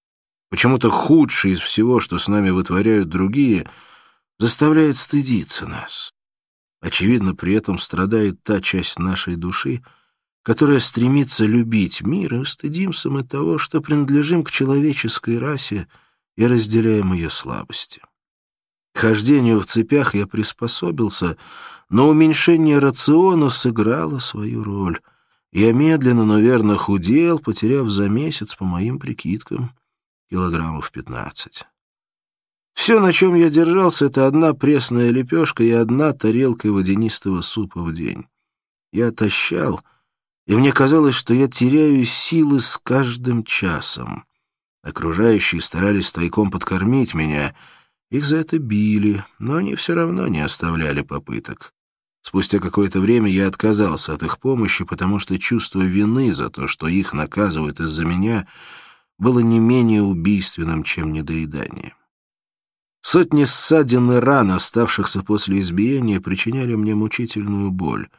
Почему-то худшее из всего, что с нами вытворяют другие, заставляет стыдиться нас. Очевидно, при этом страдает та часть нашей души, которая стремится любить мир, и стыдимся мы того, что принадлежим к человеческой расе — и разделяем ее слабости. К хождению в цепях я приспособился, но уменьшение рациона сыграло свою роль. Я медленно, но верно худел, потеряв за месяц, по моим прикидкам, килограммов пятнадцать. Все, на чем я держался, это одна пресная лепешка и одна тарелка водянистого супа в день. Я отощал, и мне казалось, что я теряю силы с каждым часом. Окружающие старались тайком подкормить меня. Их за это били, но они все равно не оставляли попыток. Спустя какое-то время я отказался от их помощи, потому что чувство вины за то, что их наказывают из-за меня, было не менее убийственным, чем недоедание. Сотни ссадин и ран, оставшихся после избиения, причиняли мне мучительную боль.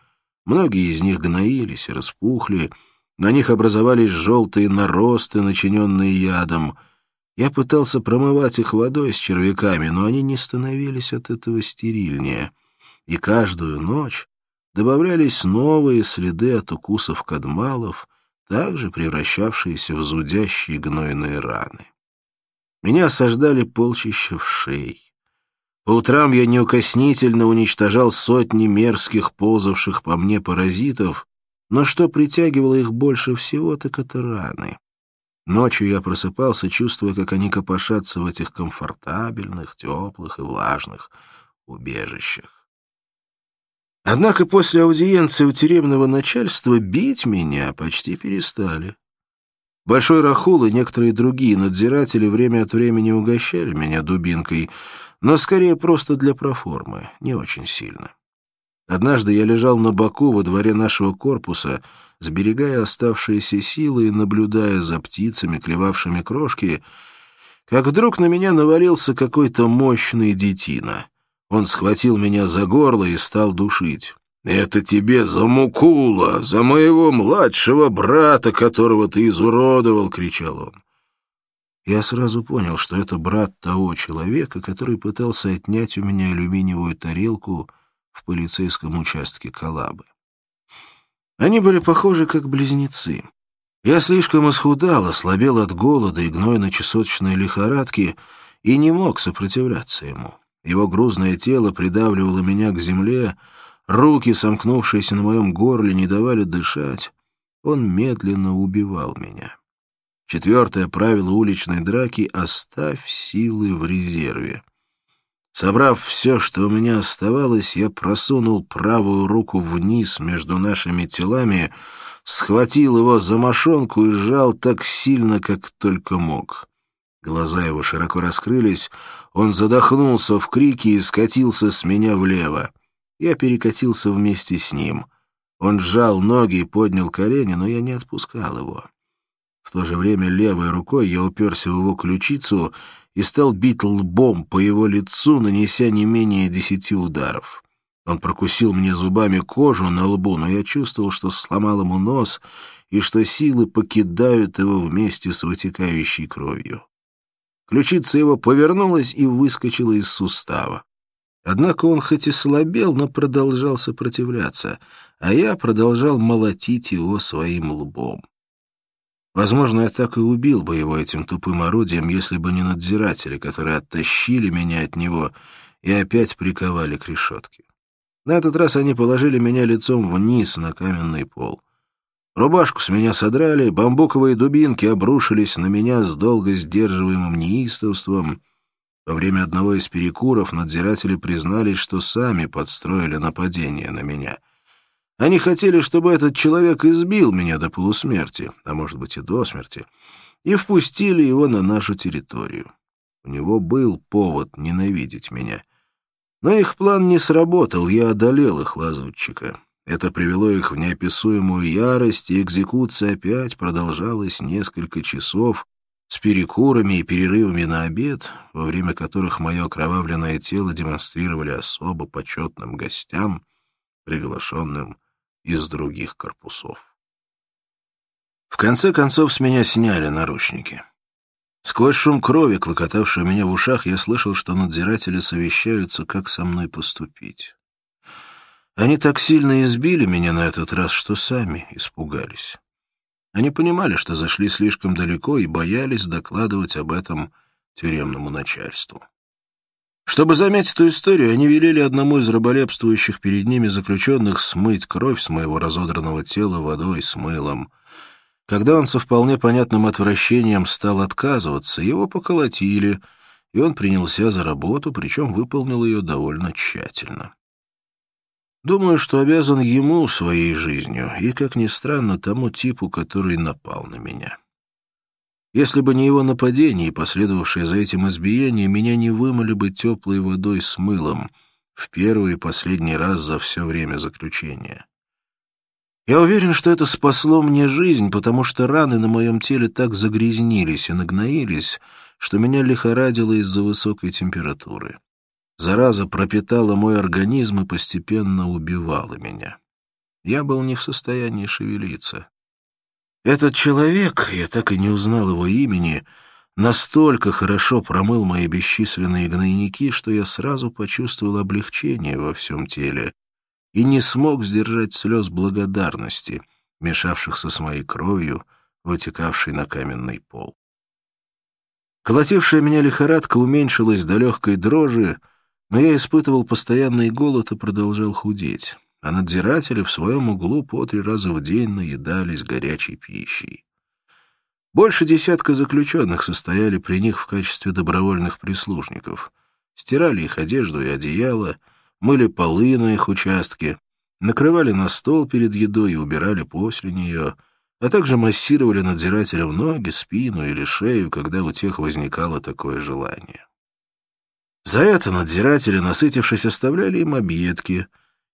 Многие из них гноились и распухли, на них образовались желтые наросты, начиненные ядом. Я пытался промывать их водой с червяками, но они не становились от этого стерильнее. И каждую ночь добавлялись новые следы от укусов кадмалов, также превращавшиеся в зудящие гнойные раны. Меня осаждали полчища вшей. По утрам я неукоснительно уничтожал сотни мерзких ползавших по мне паразитов, но что притягивало их больше всего, так это раны. Ночью я просыпался, чувствуя, как они копошатся в этих комфортабельных, теплых и влажных убежищах. Однако после аудиенции у тюремного начальства бить меня почти перестали. Большой Рахул и некоторые другие надзиратели время от времени угощали меня дубинкой, но скорее просто для проформы, не очень сильно. Однажды я лежал на боку во дворе нашего корпуса, сберегая оставшиеся силы и наблюдая за птицами, клевавшими крошки, как вдруг на меня навалился какой-то мощный детина. Он схватил меня за горло и стал душить. «Это тебе за Мукула, за моего младшего брата, которого ты изуродовал!» — кричал он. Я сразу понял, что это брат того человека, который пытался отнять у меня алюминиевую тарелку в полицейском участке Калабы. Они были похожи как близнецы. Я слишком исхудал, ослабел от голода и гнойно-чесоточной лихорадки и не мог сопротивляться ему. Его грузное тело придавливало меня к земле, руки, сомкнувшиеся на моем горле, не давали дышать. Он медленно убивал меня. Четвертое правило уличной драки — оставь силы в резерве. Собрав все, что у меня оставалось, я просунул правую руку вниз между нашими телами, схватил его за мошонку и сжал так сильно, как только мог. Глаза его широко раскрылись, он задохнулся в крике и скатился с меня влево. Я перекатился вместе с ним. Он сжал ноги и поднял колени, но я не отпускал его. В то же время левой рукой я уперся в его ключицу и стал бить лбом по его лицу, нанеся не менее десяти ударов. Он прокусил мне зубами кожу на лбу, но я чувствовал, что сломал ему нос и что силы покидают его вместе с вытекающей кровью. Ключица его повернулась и выскочила из сустава. Однако он хоть и слабел, но продолжал сопротивляться, а я продолжал молотить его своим лбом. Возможно, я так и убил бы его этим тупым орудием, если бы не надзиратели, которые оттащили меня от него и опять приковали к решетке. На этот раз они положили меня лицом вниз на каменный пол. Рубашку с меня содрали, бамбуковые дубинки обрушились на меня с долго сдерживаемым неистовством. Во время одного из перекуров надзиратели признались, что сами подстроили нападение на меня — они хотели, чтобы этот человек избил меня до полусмерти, а может быть и до смерти, и впустили его на нашу территорию. У него был повод ненавидеть меня. Но их план не сработал, я одолел их лазутчика. Это привело их в неописуемую ярость, и экзекуция опять продолжалась несколько часов с перекурами и перерывами на обед, во время которых мое окровавленное тело демонстрировали особо почетным гостям, приглашенным из других корпусов. В конце концов с меня сняли наручники. Сквозь шум крови, клокотавший у меня в ушах, я слышал, что надзиратели совещаются, как со мной поступить. Они так сильно избили меня на этот раз, что сами испугались. Они понимали, что зашли слишком далеко и боялись докладывать об этом тюремному начальству. Чтобы заметить эту историю, они велели одному из раболепствующих перед ними заключенных смыть кровь с моего разодранного тела водой с мылом. Когда он со вполне понятным отвращением стал отказываться, его поколотили, и он принялся за работу, причем выполнил ее довольно тщательно. Думаю, что обязан ему своей жизнью и, как ни странно, тому типу, который напал на меня. Если бы не его нападение и последовавшее за этим избиение, меня не вымыли бы теплой водой с мылом в первый и последний раз за все время заключения. Я уверен, что это спасло мне жизнь, потому что раны на моем теле так загрязнились и нагноились, что меня лихорадило из-за высокой температуры. Зараза пропитала мой организм и постепенно убивала меня. Я был не в состоянии шевелиться. Этот человек, я так и не узнал его имени, настолько хорошо промыл мои бесчисленные гнойники, что я сразу почувствовал облегчение во всем теле и не смог сдержать слез благодарности, мешавшихся с моей кровью, вытекавшей на каменный пол. Колотившая меня лихорадка уменьшилась до легкой дрожи, но я испытывал постоянный голод и продолжал худеть а надзиратели в своем углу по три раза в день наедались горячей пищей. Больше десятка заключенных состояли при них в качестве добровольных прислужников. Стирали их одежду и одеяло, мыли полы на их участке, накрывали на стол перед едой и убирали после нее, а также массировали надзирателям ноги, спину или шею, когда у тех возникало такое желание. За это надзиратели, насытившись, оставляли им объедки,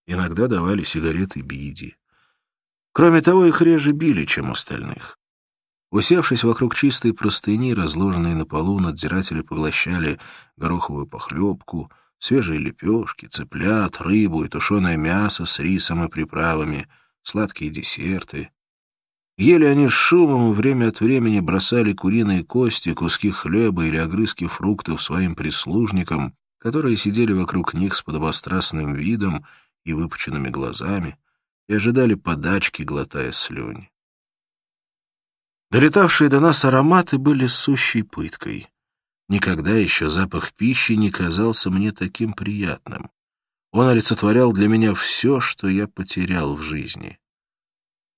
иногда давали сигареты биди. Кроме того, их реже били, чем остальных. Усевшись вокруг чистой простыни, разложенной на полу, надзиратели поглощали гороховую похлебку, свежие лепешки, цыплят, рыбу и тушеное мясо с рисом и приправами, сладкие десерты. Ели они с шумом и время от времени бросали куриные кости, куски хлеба или огрызки фруктов своим прислужникам, которые сидели вокруг них с подобострастным видом и выпученными глазами, и ожидали подачки, глотая слюни. Долетавшие до нас ароматы были сущей пыткой. Никогда еще запах пищи не казался мне таким приятным. Он олицетворял для меня все, что я потерял в жизни.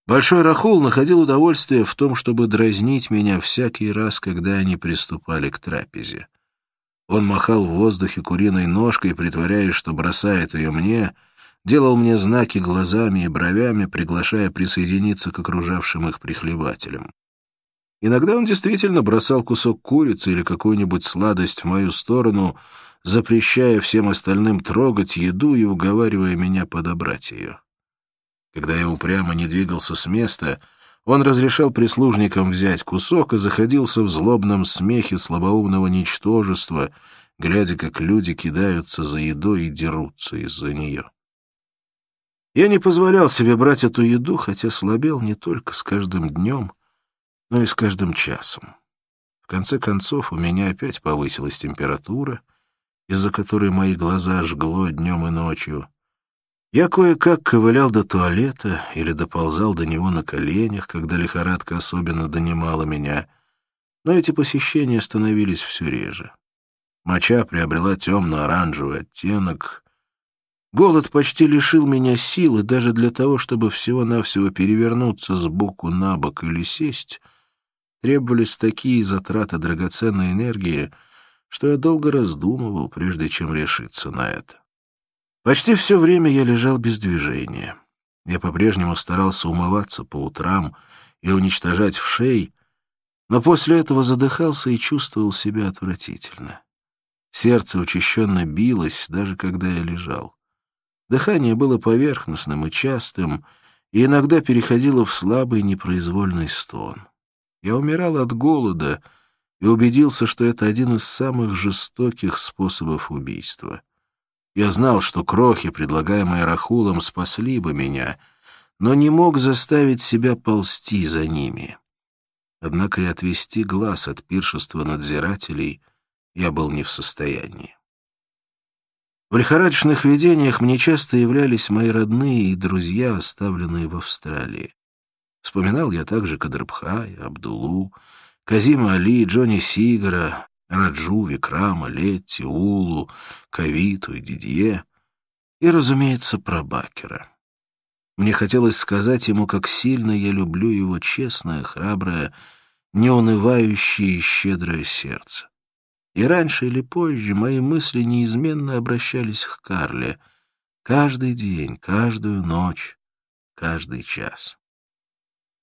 Большой Рахул находил удовольствие в том, чтобы дразнить меня всякий раз, когда они приступали к трапезе. Он махал в воздухе куриной ножкой, притворяясь, что бросает ее мне — делал мне знаки глазами и бровями, приглашая присоединиться к окружавшим их прихлебателям. Иногда он действительно бросал кусок курицы или какую-нибудь сладость в мою сторону, запрещая всем остальным трогать еду и уговаривая меня подобрать ее. Когда я упрямо не двигался с места, он разрешал прислужникам взять кусок и заходился в злобном смехе слабоумного ничтожества, глядя, как люди кидаются за едой и дерутся из-за нее. Я не позволял себе брать эту еду, хотя слабел не только с каждым днем, но и с каждым часом. В конце концов, у меня опять повысилась температура, из-за которой мои глаза жгло днем и ночью. Я кое-как ковылял до туалета или доползал до него на коленях, когда лихорадка особенно донимала меня, но эти посещения становились все реже. Моча приобрела темно-оранжевый оттенок, Голод почти лишил меня силы даже для того, чтобы всего-навсего перевернуться с боку на бок или сесть. Требовались такие затраты драгоценной энергии, что я долго раздумывал, прежде чем решиться на это. Почти все время я лежал без движения. Я по-прежнему старался умываться по утрам и уничтожать в шей, но после этого задыхался и чувствовал себя отвратительно. Сердце учащенно билось, даже когда я лежал. Дыхание было поверхностным и частым, и иногда переходило в слабый непроизвольный стон. Я умирал от голода и убедился, что это один из самых жестоких способов убийства. Я знал, что крохи, предлагаемые Рахулом, спасли бы меня, но не мог заставить себя ползти за ними. Однако и отвести глаз от пиршества надзирателей я был не в состоянии. В лихорадочных видениях мне часто являлись мои родные и друзья, оставленные в Австралии. Вспоминал я также Кадрбхая, Абдулу, Казима Али, Джонни Сигара, Раджу, Викрама, Летти, Улу, Кавиту и Дидье, и, разумеется, про Бакера. Мне хотелось сказать ему, как сильно я люблю его честное, храброе, неунывающее и щедрое сердце. И раньше или позже мои мысли неизменно обращались к Карле. Каждый день, каждую ночь, каждый час.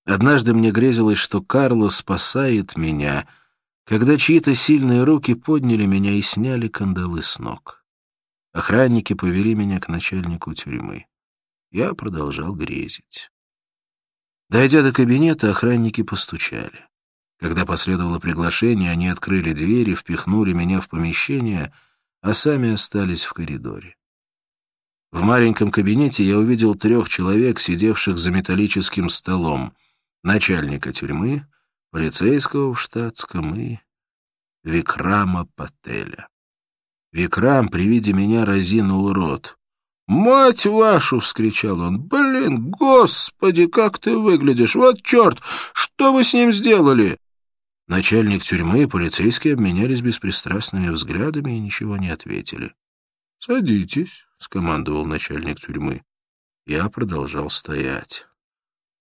Однажды мне грезилось, что Карло спасает меня, когда чьи-то сильные руки подняли меня и сняли кандалы с ног. Охранники повели меня к начальнику тюрьмы. Я продолжал грезить. Дойдя до кабинета, охранники постучали. Когда последовало приглашение, они открыли двери, впихнули меня в помещение, а сами остались в коридоре. В маленьком кабинете я увидел трех человек, сидевших за металлическим столом. Начальника тюрьмы, полицейского в штатском и Викрама Пателя. Викрам при виде меня разинул рот. «Мать вашу!» — вскричал он. «Блин, господи, как ты выглядишь! Вот черт! Что вы с ним сделали?» Начальник тюрьмы и полицейские обменялись беспристрастными взглядами и ничего не ответили. «Садитесь», — скомандовал начальник тюрьмы. Я продолжал стоять.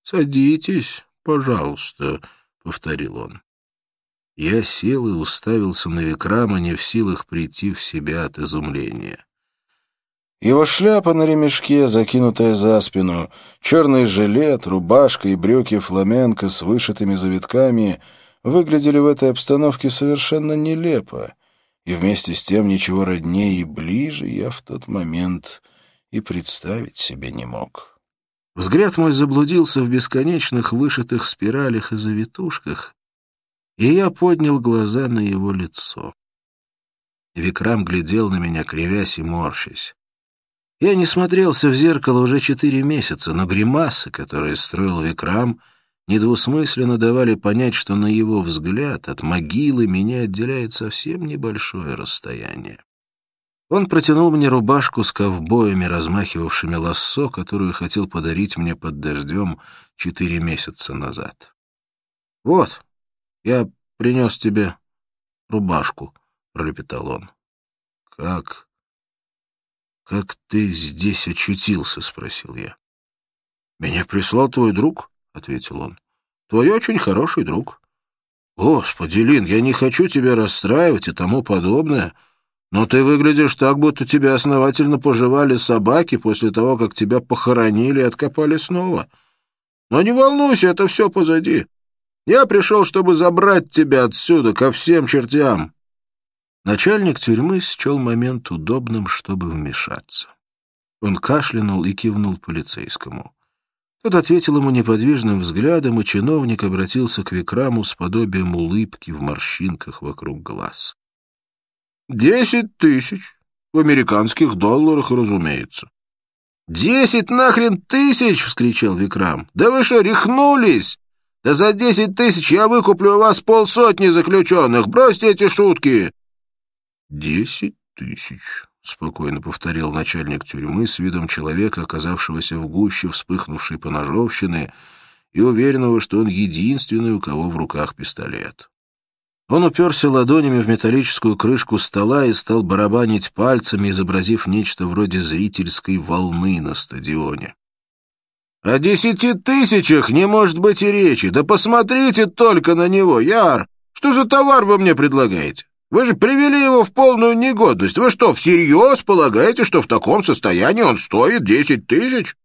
«Садитесь, пожалуйста», — повторил он. Я сел и уставился на Викрама, не в силах прийти в себя от изумления. Его шляпа на ремешке, закинутая за спину, черный жилет, рубашка и брюки фламенко с вышитыми завитками выглядели в этой обстановке совершенно нелепо, и вместе с тем ничего роднее и ближе я в тот момент и представить себе не мог. Взгляд мой заблудился в бесконечных вышитых спиралях и завитушках, и я поднял глаза на его лицо. Викрам глядел на меня, кривясь и морщась. Я не смотрелся в зеркало уже четыре месяца, но гримасы, которые строил Викрам, недвусмысленно давали понять, что на его взгляд от могилы меня отделяет совсем небольшое расстояние. Он протянул мне рубашку с ковбоями, размахивавшими лассо, которую хотел подарить мне под дождем четыре месяца назад. — Вот, я принес тебе рубашку, — пролепетал он. — Как «Как ты здесь очутился?» — спросил я. «Меня прислал твой друг», — ответил он. «Твой очень хороший друг». «Господи, Лин, я не хочу тебя расстраивать и тому подобное, но ты выглядишь так, будто тебя основательно пожевали собаки после того, как тебя похоронили и откопали снова. Но не волнуйся, это все позади. Я пришел, чтобы забрать тебя отсюда, ко всем чертям». Начальник тюрьмы счел момент удобным, чтобы вмешаться. Он кашлянул и кивнул полицейскому. Тот ответил ему неподвижным взглядом, и чиновник обратился к Викраму с подобием улыбки в морщинках вокруг глаз. «Десять тысяч. В американских долларах, разумеется». «Десять нахрен тысяч!» — вскричал Викрам. «Да вы что, рехнулись? Да за десять тысяч я выкуплю у вас полсотни заключенных. Бросьте эти шутки!» «Десять тысяч», — спокойно повторил начальник тюрьмы с видом человека, оказавшегося в гуще вспыхнувшей поножовщины и уверенного, что он единственный, у кого в руках пистолет. Он уперся ладонями в металлическую крышку стола и стал барабанить пальцами, изобразив нечто вроде зрительской волны на стадионе. «О десяти тысячах не может быть и речи! Да посмотрите только на него, Яр! Что за товар вы мне предлагаете? Вы же привели его в полную негодность. Вы что, всерьез полагаете, что в таком состоянии он стоит десять тысяч?»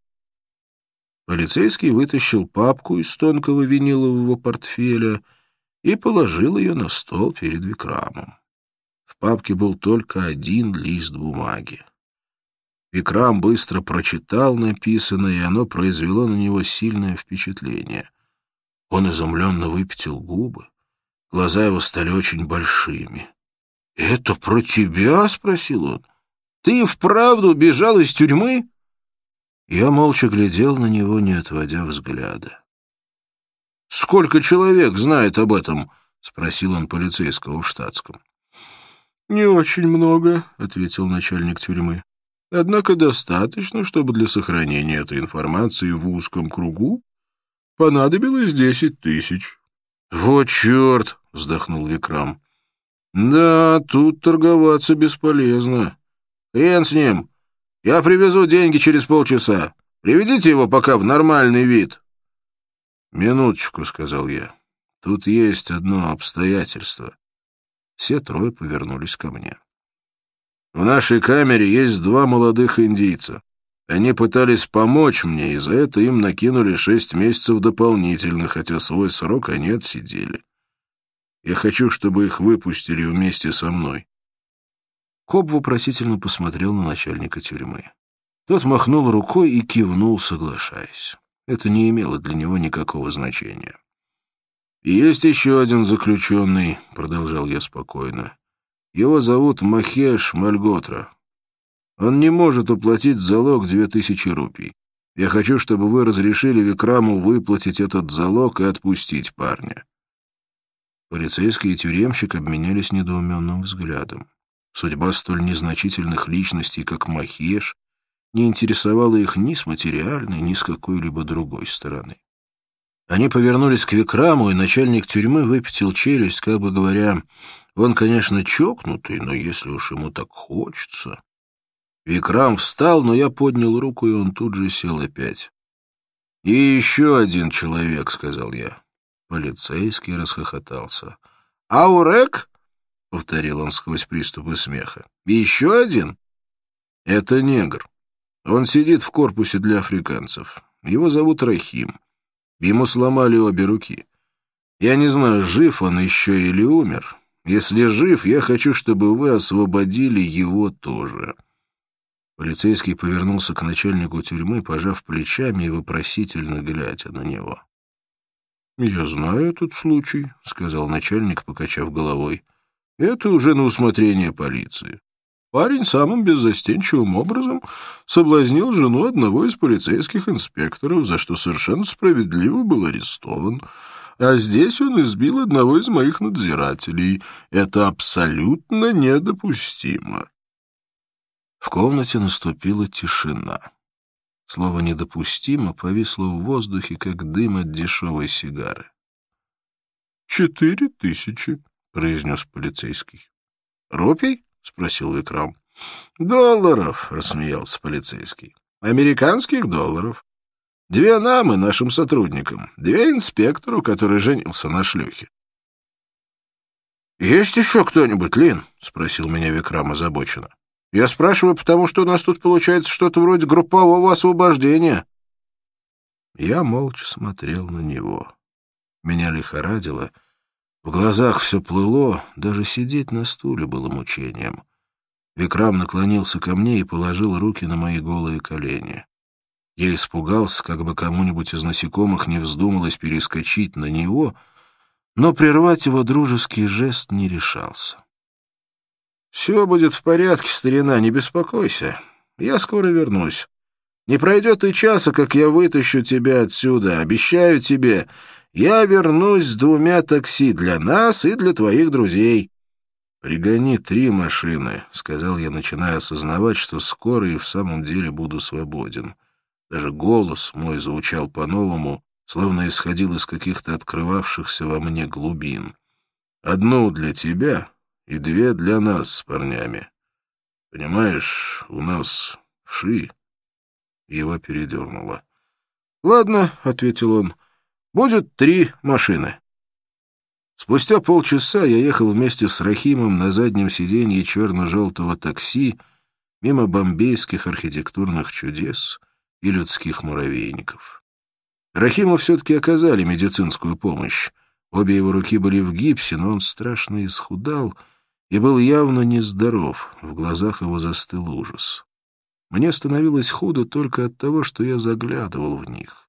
Полицейский вытащил папку из тонкого винилового портфеля и положил ее на стол перед Викрамом. В папке был только один лист бумаги. Викрам быстро прочитал написанное, и оно произвело на него сильное впечатление. Он изумленно выпятил губы. Глаза его стали очень большими. «Это про тебя?» — спросил он. «Ты вправду бежал из тюрьмы?» Я молча глядел на него, не отводя взгляда. «Сколько человек знает об этом?» — спросил он полицейского в штатском. «Не очень много», — ответил начальник тюрьмы. «Однако достаточно, чтобы для сохранения этой информации в узком кругу понадобилось десять тысяч». «Вот черт!» — вздохнул Викрам. «Да, тут торговаться бесполезно. Хрен с ним. Я привезу деньги через полчаса. Приведите его пока в нормальный вид». «Минуточку», — сказал я. «Тут есть одно обстоятельство». Все трое повернулись ко мне. «В нашей камере есть два молодых индийца. Они пытались помочь мне, и за это им накинули шесть месяцев дополнительно, хотя свой срок они отсидели. Я хочу, чтобы их выпустили вместе со мной. Коб вопросительно посмотрел на начальника тюрьмы. Тот махнул рукой и кивнул, соглашаясь. Это не имело для него никакого значения. «И есть еще один заключенный», — продолжал я спокойно. «Его зовут Махеш Мальготра. Он не может уплатить залог две тысячи рупий. Я хочу, чтобы вы разрешили Викраму выплатить этот залог и отпустить парня. Полицейский и тюремщик обменялись недоуменным взглядом. Судьба столь незначительных личностей, как Махеш, не интересовала их ни с материальной, ни с какой-либо другой стороны. Они повернулись к Викраму, и начальник тюрьмы выпятил челюсть, как бы говоря, он, конечно, чокнутый, но если уж ему так хочется... Викрам встал, но я поднял руку, и он тут же сел опять. «И еще один человек», — сказал я. Полицейский расхохотался. «Аурек?» — повторил он сквозь приступы смеха. «Еще один?» Это негр. Он сидит в корпусе для африканцев. Его зовут Рахим. Ему сломали обе руки. Я не знаю, жив он еще или умер. Если жив, я хочу, чтобы вы освободили его тоже». Полицейский повернулся к начальнику тюрьмы, пожав плечами и вопросительно глядя на него. «Я знаю этот случай», — сказал начальник, покачав головой. «Это уже на усмотрение полиции. Парень самым беззастенчивым образом соблазнил жену одного из полицейских инспекторов, за что совершенно справедливо был арестован. А здесь он избил одного из моих надзирателей. Это абсолютно недопустимо». В комнате наступила тишина. Слово «недопустимо» повисло в воздухе, как дым от дешевой сигары. «Четыре тысячи», — произнес полицейский. «Рупий?» — спросил Викрам. «Долларов», — рассмеялся полицейский. «Американских долларов. Две нам и нашим сотрудникам, две инспектору, который женился на шлюхе». «Есть еще кто-нибудь, Лин?» — спросил меня Викрам озабоченно. Я спрашиваю, потому что у нас тут получается что-то вроде группового освобождения. Я молча смотрел на него. Меня лихорадило. В глазах все плыло, даже сидеть на стуле было мучением. Викрам наклонился ко мне и положил руки на мои голые колени. Я испугался, как бы кому-нибудь из насекомых не вздумалось перескочить на него, но прервать его дружеский жест не решался. «Все будет в порядке, старина, не беспокойся. Я скоро вернусь. Не пройдет и часа, как я вытащу тебя отсюда. Обещаю тебе, я вернусь с двумя такси для нас и для твоих друзей». «Пригони три машины», — сказал я, начиная осознавать, что скоро и в самом деле буду свободен. Даже голос мой звучал по-новому, словно исходил из каких-то открывавшихся во мне глубин. «Одну для тебя, и две для нас с парнями. Понимаешь, у нас вши. Его передернуло. — Ладно, — ответил он, — будет три машины. Спустя полчаса я ехал вместе с Рахимом на заднем сиденье черно-желтого такси мимо бомбейских архитектурных чудес и людских муравейников. Рахиму все-таки оказали медицинскую помощь. Обе его руки были в гипсе, но он страшно исхудал — и был явно нездоров, в глазах его застыл ужас. Мне становилось худо только от того, что я заглядывал в них.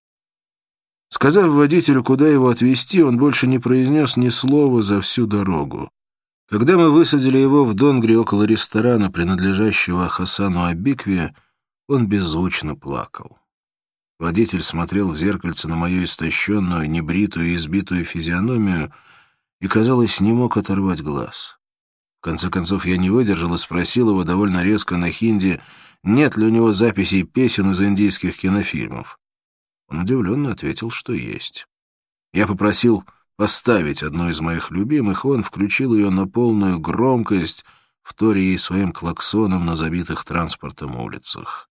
Сказав водителю, куда его отвезти, он больше не произнес ни слова за всю дорогу. Когда мы высадили его в Донгре около ресторана, принадлежащего Хасану Абикве, он беззвучно плакал. Водитель смотрел в зеркальце на мою истощенную, небритую и избитую физиономию и, казалось, не мог оторвать глаз. Конце концов, я не выдержал и спросил его довольно резко на хинди, нет ли у него записей песен из индийских кинофильмов. Он удивленно ответил, что есть. Я попросил поставить одну из моих любимых, он включил ее на полную громкость, вторя ей своим клаксоном на забитых транспортом улицах.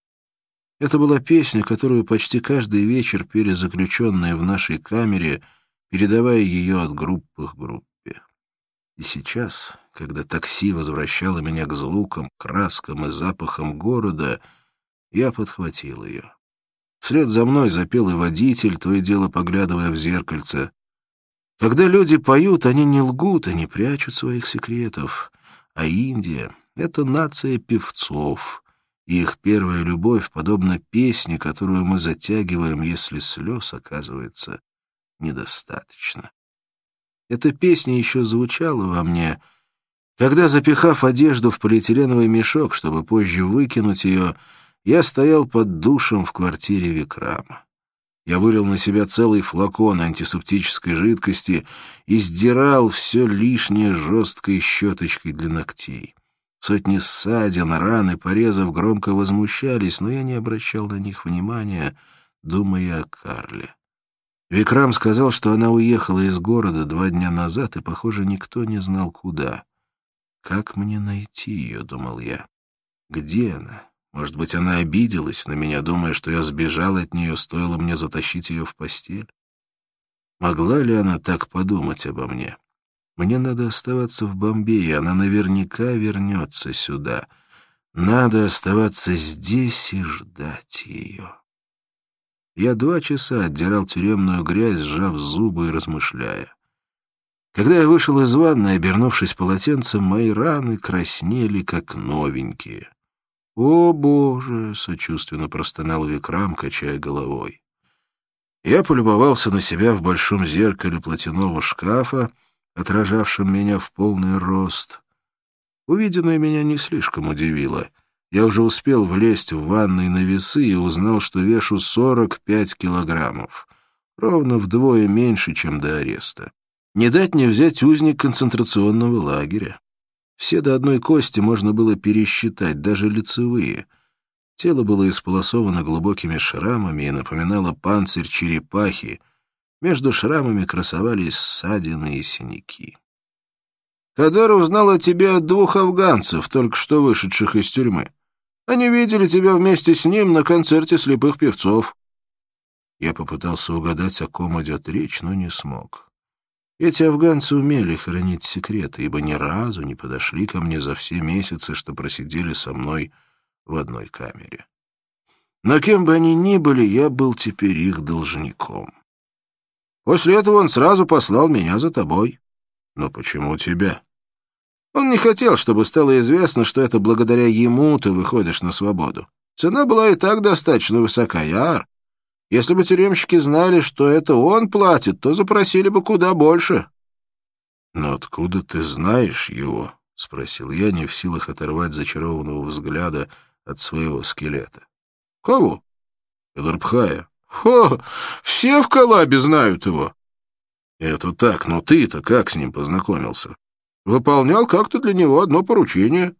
Это была песня, которую почти каждый вечер пели заключенные в нашей камере, передавая ее от группы к группе. И сейчас, когда такси возвращало меня к звукам, краскам и запахам города, я подхватил ее. Вслед за мной запел и водитель, то и дело поглядывая в зеркальце. Когда люди поют, они не лгут и не прячут своих секретов. А Индия — это нация певцов, и их первая любовь подобна песне, которую мы затягиваем, если слез оказывается недостаточно. Эта песня еще звучала во мне — когда, запихав одежду в полиэтиленовый мешок, чтобы позже выкинуть ее, я стоял под душем в квартире Викрама. Я вылил на себя целый флакон антисептической жидкости и сдирал все лишнее жесткой щеточкой для ногтей. Сотни ссадин, раны, порезов громко возмущались, но я не обращал на них внимания, думая о Карле. Викрам сказал, что она уехала из города два дня назад, и, похоже, никто не знал, куда. «Как мне найти ее?» — думал я. «Где она? Может быть, она обиделась на меня, думая, что я сбежал от нее, стоило мне затащить ее в постель? Могла ли она так подумать обо мне? Мне надо оставаться в Бомбее, она наверняка вернется сюда. Надо оставаться здесь и ждать ее. Я два часа отдирал тюремную грязь, сжав зубы и размышляя. Когда я вышел из ванны, обернувшись полотенцем, мои раны краснели, как новенькие. «О, Боже!» — сочувственно простонал Викрам, качая головой. Я полюбовался на себя в большом зеркале платяного шкафа, отражавшем меня в полный рост. Увиденное меня не слишком удивило — я уже успел влезть в ванной на весы и узнал, что вешу 45 килограммов. Ровно вдвое меньше, чем до ареста. Не дать не взять узник концентрационного лагеря. Все до одной кости можно было пересчитать, даже лицевые. Тело было исполосовано глубокими шрамами и напоминало панцирь черепахи. Между шрамами красовались ссадины и синяки. Кадар узнал о тебе от двух афганцев, только что вышедших из тюрьмы. Они видели тебя вместе с ним на концерте слепых певцов. Я попытался угадать, о ком идет речь, но не смог. Эти афганцы умели хранить секреты, ибо ни разу не подошли ко мне за все месяцы, что просидели со мной в одной камере. Но кем бы они ни были, я был теперь их должником. После этого он сразу послал меня за тобой. Но почему тебя? Он не хотел, чтобы стало известно, что это благодаря ему ты выходишь на свободу. Цена была и так достаточно высока, Яр. Если бы тюремщики знали, что это он платит, то запросили бы куда больше. — Но откуда ты знаешь его? — спросил я, не в силах оторвать зачарованного взгляда от своего скелета. — Кого? — Эдорбхая. — Хо! Все в Калабе знают его. — Это так, но ты-то как с ним познакомился? Выполнял как-то для него одно поручение.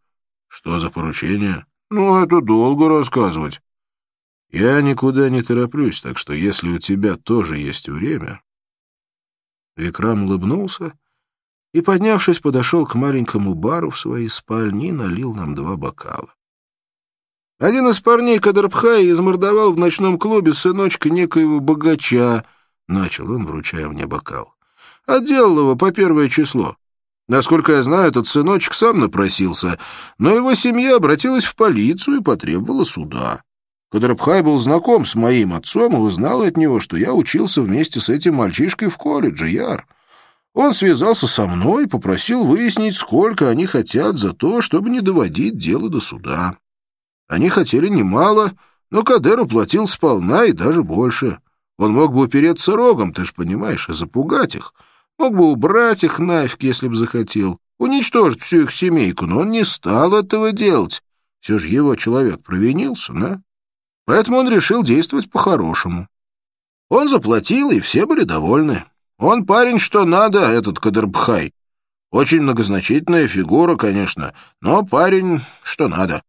Что за поручение? Ну, это долго рассказывать. Я никуда не тороплюсь, так что если у тебя тоже есть время... Викрам улыбнулся и, поднявшись, подошел к маленькому бару в своей спальне и налил нам два бокала. Один из парней Кадрбхая измордовал в ночном клубе сыночка некоего богача, — начал он, вручая мне бокал. — Отделал его по первое число. Насколько я знаю, этот сыночек сам напросился, но его семья обратилась в полицию и потребовала суда. Кадрабхай был знаком с моим отцом и узнал от него, что я учился вместе с этим мальчишкой в колледже, Яр. Он связался со мной и попросил выяснить, сколько они хотят за то, чтобы не доводить дело до суда. Они хотели немало, но Кадер уплатил сполна и даже больше. Он мог бы упереться рогом, ты же понимаешь, и запугать их — Мог бы убрать их нафиг, если бы захотел, уничтожить всю их семейку, но он не стал этого делать. Все же его человек провинился, да? Поэтому он решил действовать по-хорошему. Он заплатил, и все были довольны. Он парень что надо, этот Кадрбхай. Очень многозначительная фигура, конечно, но парень что надо.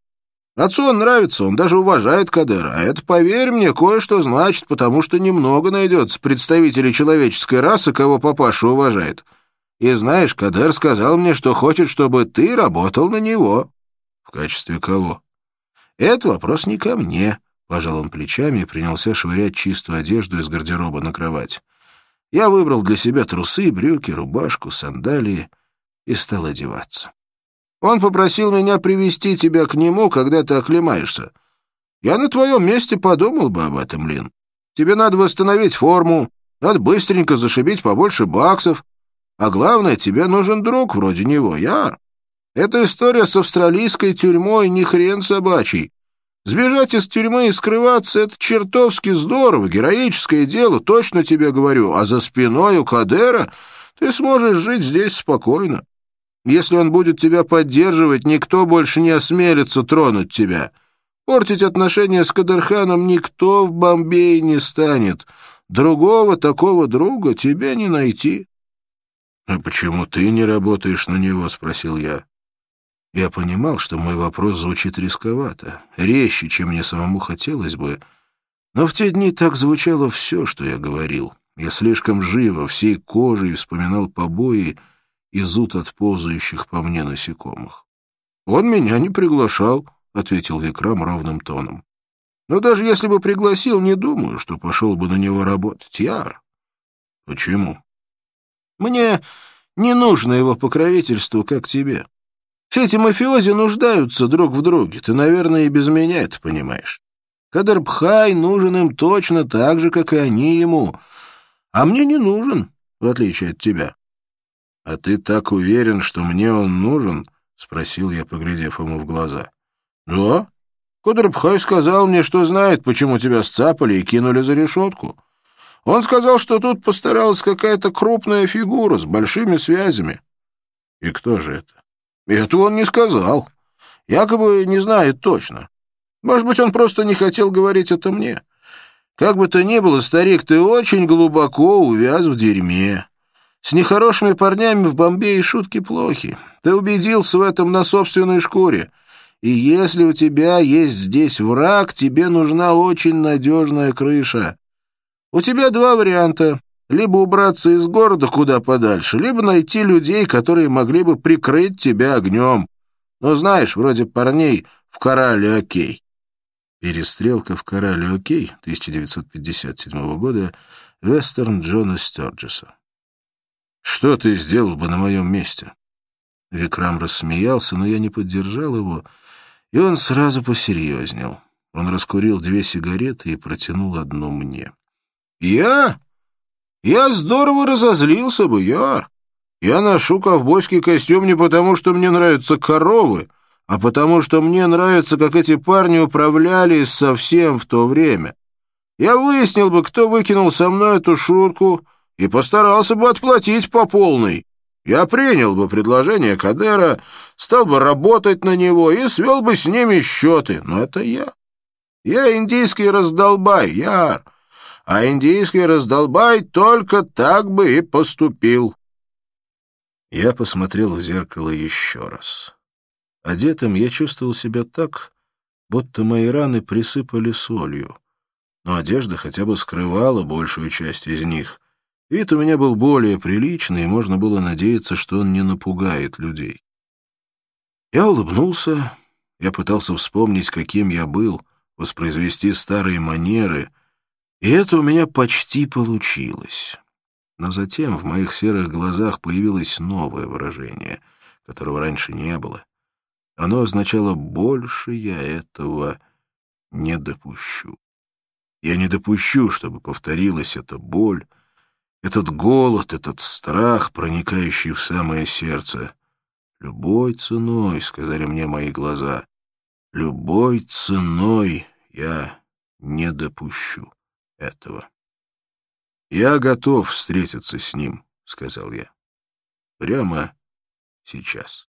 Отцу он нравится, он даже уважает Кадера, а это, поверь мне, кое-что значит, потому что немного найдется представителей человеческой расы, кого папаша уважает. И знаешь, Кадер сказал мне, что хочет, чтобы ты работал на него. В качестве кого? Это вопрос не ко мне, — пожал он плечами и принялся швырять чистую одежду из гардероба на кровать. Я выбрал для себя трусы, брюки, рубашку, сандалии и стал одеваться. Он попросил меня привести тебя к нему, когда ты оклемаешься. Я на твоем месте подумал бы об этом, Лин. Тебе надо восстановить форму, надо быстренько зашибить побольше баксов. А главное, тебе нужен друг вроде него, Яр. Эта история с австралийской тюрьмой не хрен собачий. Сбежать из тюрьмы и скрываться — это чертовски здорово, героическое дело, точно тебе говорю. А за спиной у Кадера ты сможешь жить здесь спокойно. Если он будет тебя поддерживать, никто больше не осмелится тронуть тебя. Портить отношения с Кадырханом никто в Бомбее не станет. Другого такого друга тебе не найти. — А почему ты не работаешь на него? — спросил я. Я понимал, что мой вопрос звучит рисковато, резче, чем мне самому хотелось бы, но в те дни так звучало все, что я говорил. Я слишком живо, всей кожей вспоминал побои, и зуд от ползающих по мне насекомых. «Он меня не приглашал», — ответил Викрам ровным тоном. «Но даже если бы пригласил, не думаю, что пошел бы на него работать. Яр». «Почему?» «Мне не нужно его покровительство, как тебе. Все эти мафиози нуждаются друг в друге. Ты, наверное, и без меня это понимаешь. Кадырбхай нужен им точно так же, как и они ему. А мне не нужен, в отличие от тебя. — А ты так уверен, что мне он нужен? — спросил я, поглядев ему в глаза. — Да. Кадырбхай сказал мне, что знает, почему тебя сцапали и кинули за решетку. Он сказал, что тут постаралась какая-то крупная фигура с большими связями. — И кто же это? — Это он не сказал. Якобы не знает точно. Может быть, он просто не хотел говорить это мне. Как бы то ни было, старик, ты очень глубоко увяз в дерьме. С нехорошими парнями в Бомбее шутки плохи. Ты убедился в этом на собственной шкуре. И если у тебя есть здесь враг, тебе нужна очень надежная крыша. У тебя два варианта. Либо убраться из города куда подальше, либо найти людей, которые могли бы прикрыть тебя огнем. Ну, знаешь, вроде парней в «Корале Окей». Перестрелка в «Корале Окей» 1957 года, вестерн Джона Стерджеса. «Что ты сделал бы на моем месте?» Викрам рассмеялся, но я не поддержал его, и он сразу посерьезнел. Он раскурил две сигареты и протянул одну мне. «Я? Я здорово разозлился бы, Яр. Я ношу ковбойский костюм не потому, что мне нравятся коровы, а потому что мне нравится, как эти парни управлялись совсем в то время. Я выяснил бы, кто выкинул со мной эту шутку, и постарался бы отплатить по полной. Я принял бы предложение Кадера, стал бы работать на него и свел бы с ними счеты. Но это я. Я индийский раздолбай, яр. А индийский раздолбай только так бы и поступил. Я посмотрел в зеркало еще раз. Одетым я чувствовал себя так, будто мои раны присыпали солью. Но одежда хотя бы скрывала большую часть из них. Вид у меня был более приличный, и можно было надеяться, что он не напугает людей. Я улыбнулся, я пытался вспомнить, каким я был, воспроизвести старые манеры, и это у меня почти получилось. Но затем в моих серых глазах появилось новое выражение, которого раньше не было. Оно означало «больше я этого не допущу». Я не допущу, чтобы повторилась эта боль, этот голод, этот страх, проникающий в самое сердце. «Любой ценой», — сказали мне мои глаза, — «любой ценой я не допущу этого». «Я готов встретиться с ним», — сказал я. «Прямо сейчас».